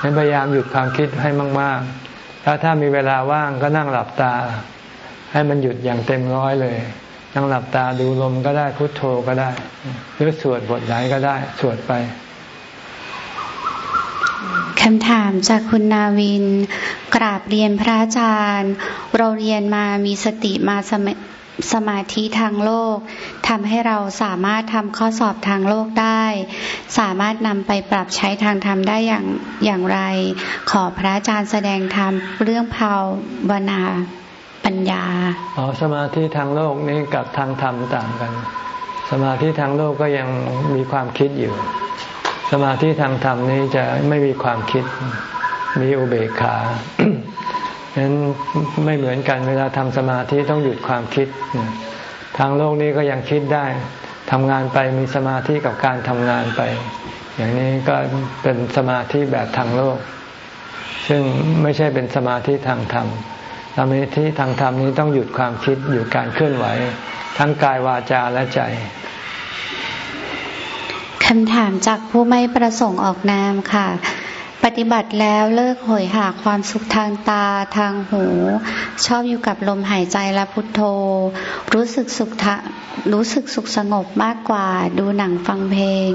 นั้นพยายามหยุดความคิดให้มาก ๆ แล้วถ้ามีเวลาว่างก็นั่งหลับตา ให้มันหยุดอย่างเต็มร้อยเลย นั่งหลับตาดูลมก็ได้พุโทโธก็ได้ หรือสวดบทไหนก็ได้ สวดไปคำถามจากคุณนาวิน กราบเรียนพระอาจารย์ เราเรียนมามีสติมาสม สมาธิทางโลกทำให้เราสามารถทำข้อสอบทางโลกได้ สามารถนำไปปรับใช้ทางธรรมได้อย่างอย่างไร ขอพระอาจารย์แสดงธรรมเรื่องภาวนาปัญญาอ๋อสมาธิทางโลกนี้กับทางธรรมต่างกัน สมาธิทางโลกก็ยังมีความคิดอยู่ สมาธิทางธรรมนี้จะไม่มีความคิด มีอุเบกขา นั้นไม่เหมือนกันเวลาทำสมาธิต้องหยุดความคิด ทางโลกนี้ก็ยังคิดได้ทำงานไปมีสมาธิกับการทำงานไป อย่างนี้ก็เป็นสมาธิแบบทางโลก ซึ่งไม่ใช่เป็นสมาธิทางธรรมสมาธิทางธรรมนี้ต้องหยุดความคิดหยุดการเคลื่อนไหว ทั้งกายวาจาและใจคำถามจากผู้ไม่ประสงค์ออกนามค่ะ ปฏิบัติแล้วเลิกหอยหาความสุขทางตาทางหู ชอบอยู่กับลมหายใจและพุทโธ รู้สึกสุขรู้สึกสุขสงบมากกว่าดูหนังฟังเพลง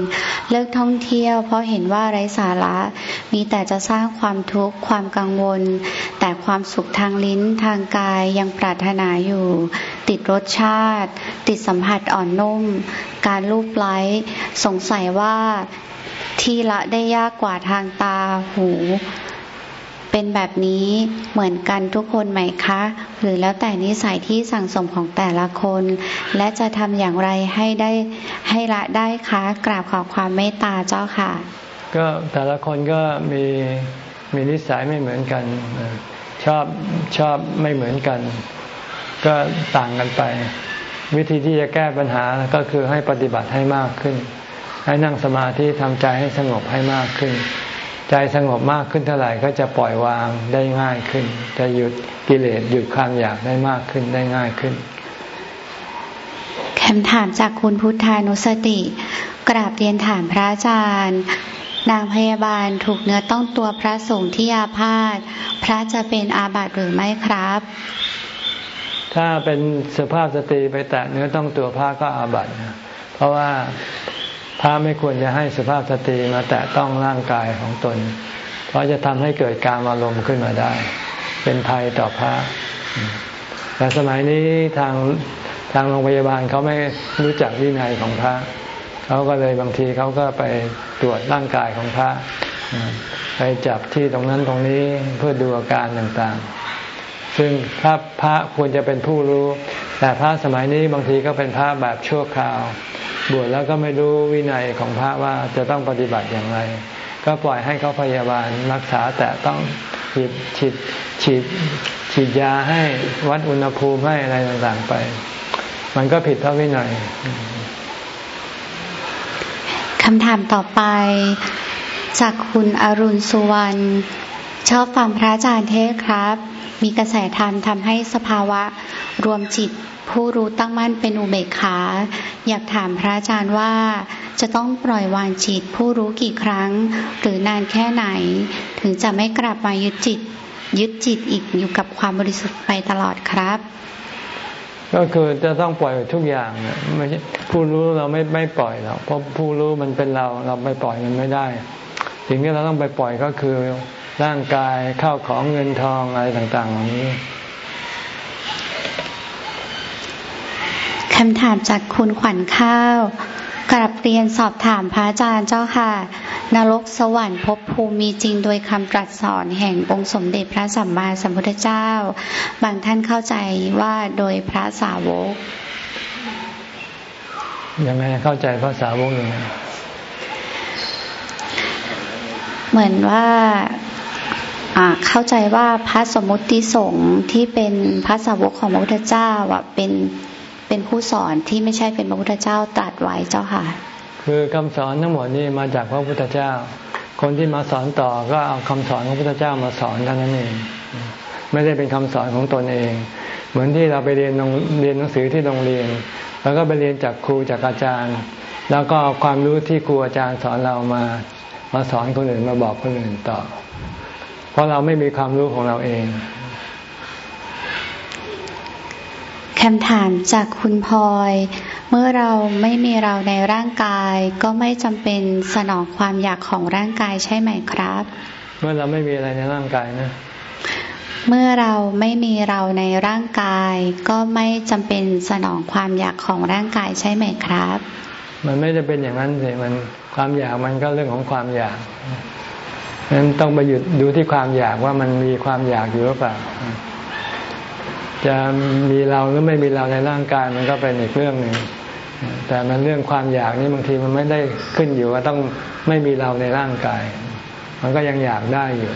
เลิกท่องเที่ยว เพราะเห็นว่าไร้สาระมีแต่จะสร้างความทุกข์ความกังวล แต่ความสุขทางลิ้นทางกายยังปรารถนาอยู่ ติดรสชาติ ติดสัมผัสอ่อนนุ่ม การรูปไล้สงสัยว่า ที่ละได้ยากกว่าทางตาหู เป็นแบบนี้เหมือนกันทุกคนไหมคะ หรือแล้วแต่นิสัยที่สั่งสมของแต่ละคน และจะทำอย่างไรให้ได้ให้ละได้คะกราบขอความเมตตาเจ้าค่ะ ก็แต่ละคนก็มีมีนิสัยไม่เหมือนกัน ชอบชอบไม่เหมือนกัน ก็ต่างกันไป วิธีที่จะแก้ปัญหาก็คือให้ปฏิบัติให้มากขึ้น ให้นั่งสมาธิทำใจให้สงบให้มากขึ้น ใจสงบมากขึ้นเท่าไหร่ก็จะปล่อยวางได้ง่ายขึ้น จะหยุดกิเลสหยุดความอยากได้มากขึ้นได้ง่ายขึ้นคำถามจากคุณพุทธานุสติ กราบเรียนถามพระอาจารย์ นางพยาบาลถูกเนื้อต้องตัวพระสงฆ์ที่อาพาธพระจะเป็นอาบัติหรือไม่ครับ ถ้าเป็นสภาพสติไปแตะเนื้อต้องตัวพระก็อาบัติเพราะว่า พระไม่ควรจะให้สุภาพสตรีมาแตะต้องร่างกายของตน เพราะจะทำให้เกิดการอารมณ์ขึ้นมาได้ เป็นภัยต่อพระ แต่สมัยนี้ทางทางโรงพยาบาลเขาไม่รู้จักวินัยของพระ เขาก็เลยบางทีเขาก็ไปตรวจร่างกายของพระ ไปจับที่ตรงนั้นตรงนี้เพื่อดูอาการต่างๆ ซึ่งพระพระควรจะเป็นผู้รู้ แต่พระสมัยนี้บางทีก็เป็นพระแบบชั่วคราว บวชแล้วก็ไม่รู้วินัยของพระว่าจะต้องปฏิบัติอย่างไร ก็ปล่อยให้เขาพยาบาลรักษาแต่ต้องฉีดฉีดฉีดฉีดยาให้วัดอุณหภูมิให้อะไรต่างๆไป มันก็ผิดพระวินัยคำถามต่อไปจากคุณอรุณสุวรรณ ชอบฟังพระอาจารย์เทศครับ มีกระแสธรรมทำให้สภาวะรวมจิตผู้รู้ตั้งมั่นเป็นอุเบกขา อยากถามพระอาจารย์ว่า จะต้องปล่อยวางจิตผู้รู้กี่ครั้ง หรือนานแค่ไหน ถึงจะไม่กลับมายึดจิต ยึดจิตอีกอยู่กับความบริสุทธิ์ไปตลอดครับ ก็คือจะต้องปล่อยทุกอย่างไม่ใช่ผู้รู้เราไม่ไม่ปล่อยหรอกเพราะผู้รู้มันเป็นเราเราไปปล่อยมันไม่ได้สิ่งที่เราต้องไปปล่อยก็คือ ร่างกายข้าวของเงินทองอะไรต่างๆเหล่านี้คำถามจากคุณขวัญข้าวกลับเรียนสอบถามพระอาจารย์เจ้าค่ะ นรกสวรรค์ภพภูมิมีจริงโดยคำตรัสสอนแห่งองค์สมเด็จพระสัมมาสัมพุทธเจ้า บางท่านเข้าใจว่าโดยพระสาวกยังไงเข้าใจพระสาวกยังไงเหมือนว่า เข้าใจว่าพระสมุติสงฆ์ที่เป็นพระสาวกของพระพุทธเจ้าอะเป็นเป็นผู้สอนที่ไม่ใช่เป็นพระพุทธเจ้าตรัสไว้เจ้าค่ะ คือคำสอนทั้งหมดนี่มาจากพระพุทธเจ้า คนที่มาสอนต่อก็เอาคำสอนของพระพุทธเจ้ามาสอนเท่านั้นเองไม่ได้เป็นคำสอนของตนเอง เหมือนที่เราไปเรียนเรียนหนังสือที่โรงเรียน แล้วก็ไปเรียนจากครูจากอาจารย์ แล้วก็ความรู้ที่ครูอาจารย์สอนเรามามาสอนคนอื่นมาบอกคนอื่นต่อ เพราะเราไม่มีความรู้ของเราเองคำถามจากคุณพลอย เมื่อเราไม่มีเราในร่างกาย ก็ไม่จำเป็นสนองความอยากของร่างกายใช่ไหมครับ เมื่อเราไม่มีอะไรในร่างกายนะ เมื่อเราไม่มีเราในร่างกาย ก็ไม่จำเป็นสนองความอยากของร่างกายใช่ไหมครับ มันไม่จะเป็นอย่างนั้นสิมันความอยากมันก็เรื่องของความอยาก นั้นต้องไปหยุดดูที่ความอยากว่ามันมีความอยากอยู่หรือเปล่า จะมีเราหรือไม่มีเราในร่างกายมันก็เป็นอีกเรื่องหนึ่งแต่มันเรื่องความอยากนี่บางทีมันไม่ได้ขึ้นอยู่ว่าต้องไม่มีเราในร่างกาย มันก็ยังอยากได้อยู่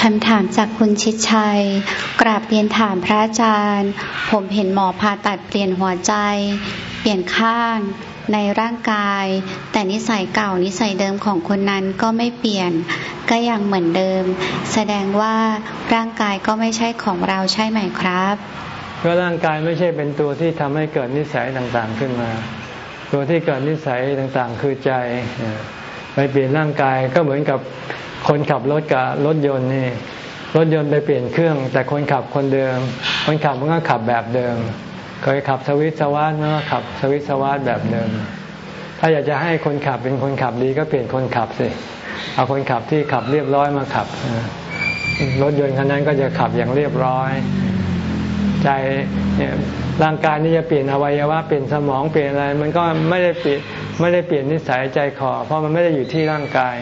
คำถามจากคุณชิดชัย กราบเรียนถามพระอาจารย์ ผมเห็นหมอผ่าตัดเปลี่ยนหัวใจ เปลี่ยนข้าง ในร่างกาย แต่นิสัยเก่านิสัยเดิมของคนนั้นก็ไม่เปลี่ยน ก็ยังเหมือนเดิม แสดงว่าร่างกายก็ไม่ใช่ของเราใช่ไหมครับก็ร่างกายไม่ใช่เป็นตัวที่ทำให้เกิดนิสัยต่างๆขึ้นมา ตัวที่เกิดนิสัยต่างๆ คือใจไปเปลี่ยนร่างกายก็เหมือนกับคนขับรถกับรถยนต์นี่รถยนต์ไปเปลี่ยนเครื่อง แต่คนขับคนเดิม คนขับมันก็ขับแบบเดิม เคยขับสวิตสวาร์มันก็ขับสวิตสวาร์แบบเดิม ถ้าอยากจะให้คนขับเป็นคนขับดีก็เปลี่ยนคนขับสิเอาคนขับที่ขับเรียบร้อยมาขับรถยนต์คันนั้นก็จะขับอย่างเรียบร้อย ใจเนี่ยร่างกายนี่จะเปลี่ยนอวัยวะเปลี่ยนสมองเปลี่ยนอะไร มันก็ไม่ได้เปลี่ยนไม่ได้เปลี่ยนนิสัยใจคอ เพราะมันไม่ได้อยู่ที่ร่างกาย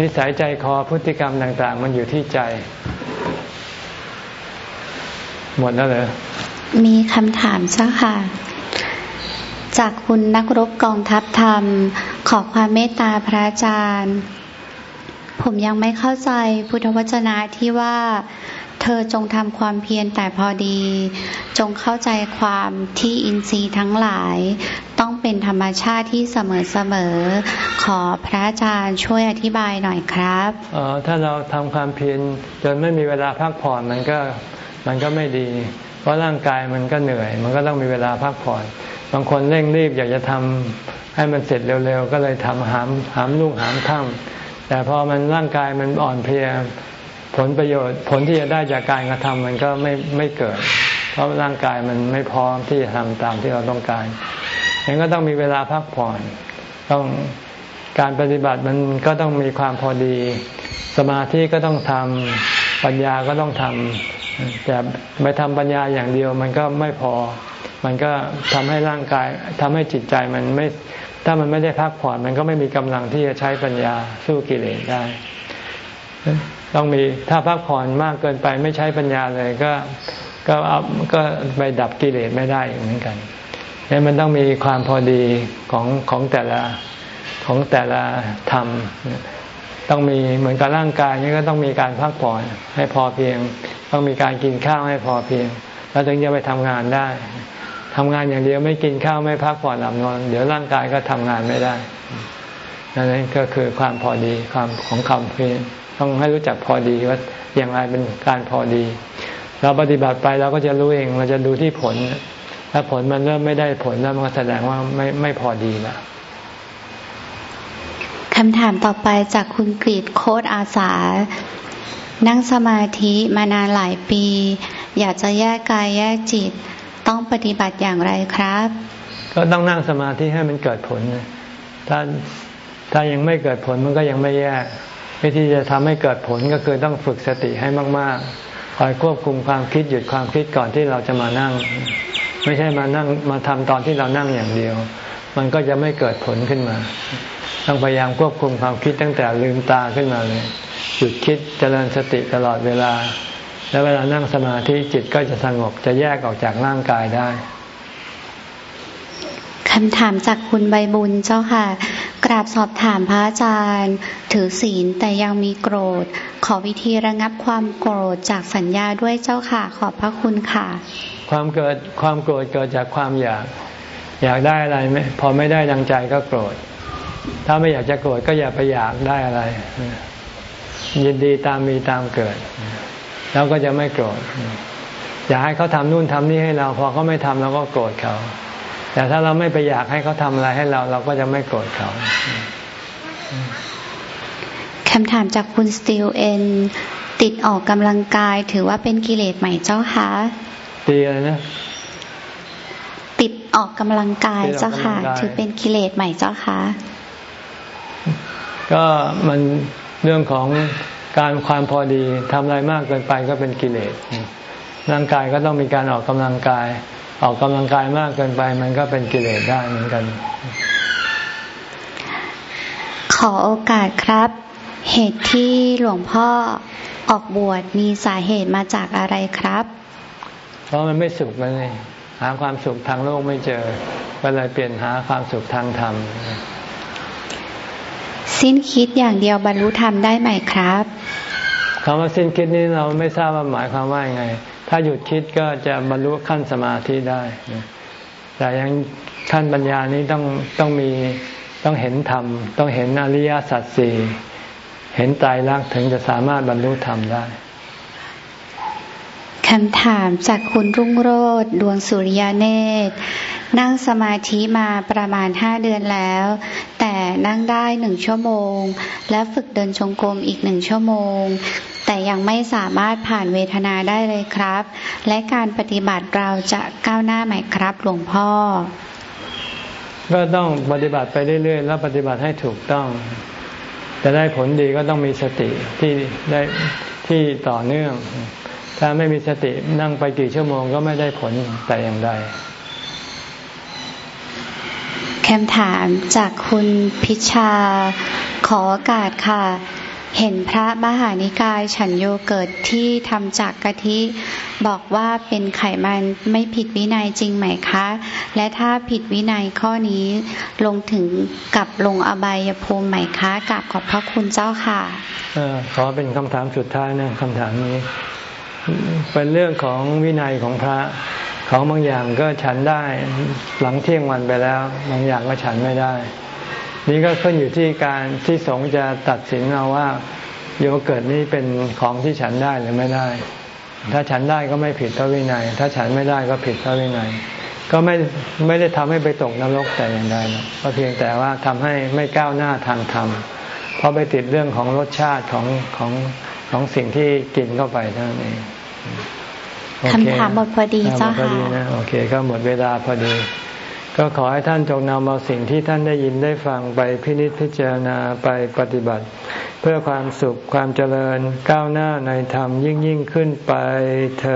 นิสัยใจคอพฤติกรรมต่าง ๆ มันอยู่ที่ใจ หมดแล้วเหรอ มีคำถามเจ้าค่ะ จากคุณนักรบกองทัพธรรม ขอความเมตตาพระอาจารย์ ผมยังไม่เข้าใจพุทธวจนะที่ว่า เธอจงทำความเพียรแต่พอดี จงเข้าใจความที่อินทรีย์ทั้งหลาย ต้องเป็นธรรมชาติที่เสมอเสมอ ขอพระอาจารย์ช่วยอธิบายหน่อยครับอ๋อถ้าเราทำความเพียรจนไม่มีเวลาพักผ่อนมันก็มันก็ไม่ดี ราะร่างกายมันก็เหนื่อย มันก็ต้องมีเวลาพักผ่อน บางคนเร่งรีบอยากจะทำให้มันเสร็จเร็วๆ ก็เลยทำหามหามลุ่งหามค่ำแต่พอมันร่างกายมันอ่อนเพลียผลประโยชน์ผลที่จะได้จากการกระทำมันก็ไม่ไม่เกิด เพราะร่างกายมันไม่พร้อมที่จะทำตามที่เราต้องการยังก็ต้องมีเวลาพักผ่อน ต้องการปฏิบัติมันก็ต้องมีความพอดี สมาธิก็ต้องทำปัญญาก็ต้องทำ แต่ไปทำปัญญาอย่างเดียวมันก็ไม่พอ มันก็ทำให้ร่างกายทำให้จิตใจมันไม่ ถ้ามันไม่ได้พักผ่อนมันก็ไม่มีกำลังที่จะใช้ปัญญาสู้กิเลสได้ ต้องมีถ้าพักผ่อนมากเกินไปไม่ใช้ปัญญาเลยก็ก็ก็ไปดับกิเลสไม่ได้เหมือนกันนี่มันต้องมีความพอดีของของแต่ละของแต่ละธรรม ต้องมีเหมือนกับร่างกายนี่ก็ต้องมีการพักผ่อนให้พอเพียง ต้องมีการกินข้าวให้พอเพียง แล้วถึงจะไปทำงานได้ทำงานอย่างเดียวไม่กินข้าวไม่พักผ่อนหลับนอน เดี๋ยวร่างกายก็ทำงานไม่ได้นั่นก็คือความพอดีความของคำเพียงต้องให้รู้จักพอดีว่าอย่างไรเป็นการพอดี เราปฏิบัติไปเราก็จะรู้เองเราจะดูที่ผล ถ้าผลมันเริ่มไม่ได้ผลแล้วมันก็แสดงว่าไม่ไม่พอดีละคำถามต่อไปจากคุณกรีดโคตอาสา นั่งสมาธิมานานหลายปี อยากจะแยกกายแยกจิต ต้องปฏิบัติอย่างไรครับ ก็ต้องนั่งสมาธิให้มันเกิดผลถ้าถ้ายังไม่เกิดผลมันก็ยังไม่แยก วิธีจะทำให้เกิดผลก็คือต้องฝึกสติให้มาก ๆ คอยควบคุมความคิดหยุดความคิดก่อนที่เราจะมานั่ง ไม่ใช่มานั่งมาทำตอนที่เรานั่งอย่างเดียว มันก็จะไม่เกิดผลขึ้นมา ต้องพยายามควบคุมความคิดตั้งแต่ลืมตาขึ้นมาเลย หยุดคิดเจริญสติตลอดเวลา แล้วเวลานั่งสมาธิจิตก็จะสงบจะแยกออกจากร่างกายได้คำถามจากคุณใบบุญเจ้าค่ะ กราบสอบถามพระอาจารย์ ถือศีลแต่ยังมีโกรธ ขอวิธีระงับความโกรธจากสัญญาด้วยเจ้าค่ะ ขอบพระคุณค่ะ ความเกิดความโกรธเกิดจากความอยาก อยากได้อะไรไหมพอไม่ได้ดังใจก็โกรธ ถ้าไม่อยากจะโกรธก็อย่าไปอยากได้อะไร ยินดีตามมีตามเกิด แล้วก็จะไม่โกรธ อยากให้เขาทำนู่นทำนี่ให้เรา พอเขาไม่ทำเราก็โกรธเขา แต่ถ้าเราไม่ไปอยากให้เขาทำอะไรให้เรา เราก็จะไม่โกรธเขาคำถามจากคุณสตีลเอ็นติดออกกำลังกายถือว่าเป็นกิเลสใหม่เจ้าคะตีอะไรนะติดออกกำลังกายเจ้าค่ะถือเป็นกิเลสใหม่เจ้าค่ะก็มัน เรื่องของการความพอดีทำอะไรมากเกินไปก็เป็นกิเลสร่างกายก็ต้องมีการออกกำลังกาย ออกกำลังกายมากเกินไป มันก็เป็นกิเลสได้เหมือนกัน ขอโอกาสครับ เหตุที่หลวงพ่อออกบวชมีสาเหตุมาจากอะไรครับ เพราะมันไม่สุขมันเลยหาความสุขทางโลกไม่เจอก็เลยเปลี่ยนหาความสุขทางธรรม สิ้นคิดอย่างเดียวบรรลุธรรมได้ไหมครับคำว่าสิ้นคิดนี้เราไม่ทราบว่าหมายความว่ายังไง ถ้าหยุดคิดก็จะบรรลุขั้นสมาธิได้ แต่ยังขั้นปัญญานี้ต้องต้องมีต้องเห็นธรรม ต้องเห็นอริยสัจสี่เห็นตายรักถึงจะสามารถบรรลุธรรมได้คำถามจากคุณรุ่งโรดดวงสุริยเนตร นั่งสมาธิมาประมาณห้าเดือนแล้ว แต่นั่งได้หนึ่งชั่วโมง และฝึกเดินชงกรมอีกหนึ่งชั่วโมง แต่ยังไม่สามารถผ่านเวทนาได้เลยครับ และการปฏิบัติเราจะก้าวหน้าไหมครับ หลวงพ่อ ก็ต้องปฏิบัติไปเรื่อยๆ แล้วปฏิบัติให้ถูกต้องจะได้ผลดีก็ต้องมีสติที่ได้ที่ต่อเนื่อง ถ้าไม่มีสตินั่งไปกี่ชั่วโมงก็ไม่ได้ผลแต่อย่างใด คำถามจากคุณพิชา ขอโอกาสค่ะ เห็นพระมหานิกายฉันโยเกิดที่ทำจากกะทิบอกว่าเป็นไขมันไม่ผิดวินัยจริงไหมคะ และถ้าผิดวินัยข้อนี้ลงถึงกับลงอบายภูมิไหมคะกับขอบพระคุณเจ้าค่ะอขอเป็นคำถามสุดท้ายนะคำถามนี้ เป็นเรื่องของวินัยของพระ ของบางอย่างก็ฉันได้หลังเที่ยงวันไปแล้ว บางอย่างก็ฉันไม่ได้ นี่ก็ขึ้นอยู่ที่การที่สงฆ์จะตัดสินเอาว่า โยเกิร์ตนี้เป็นของที่ฉันได้หรือไม่ได้ ถ้าฉันได้ก็ไม่ผิดพระวินัย ถ้าฉันไม่ได้ก็ผิดพระวินัย ก็ไม่ไม่ได้ทำให้ไปตกนรกแต่อย่างใดก็เพียงแต่ว่าทำให้ไม่ก้าวหน้าทางธรรมเพราะไปติดเรื่องของรสชาติของของของสิ่งที่กินเข้าไปเท่านั้นเอง คำถามหมดพอดีเจ้าค่ะโอเคก็หมดเวลาพอดี ก็ขอให้ท่านจงนำเอาสิ่งที่ท่านได้ยินได้ฟังไปพินิจพิจารณาไปปฏิบัติ เพื่อความสุขความเจริญก้าวหน้าในธรรมยิ่งยิ่งขึ้นไปเธ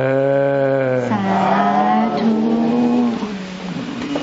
อ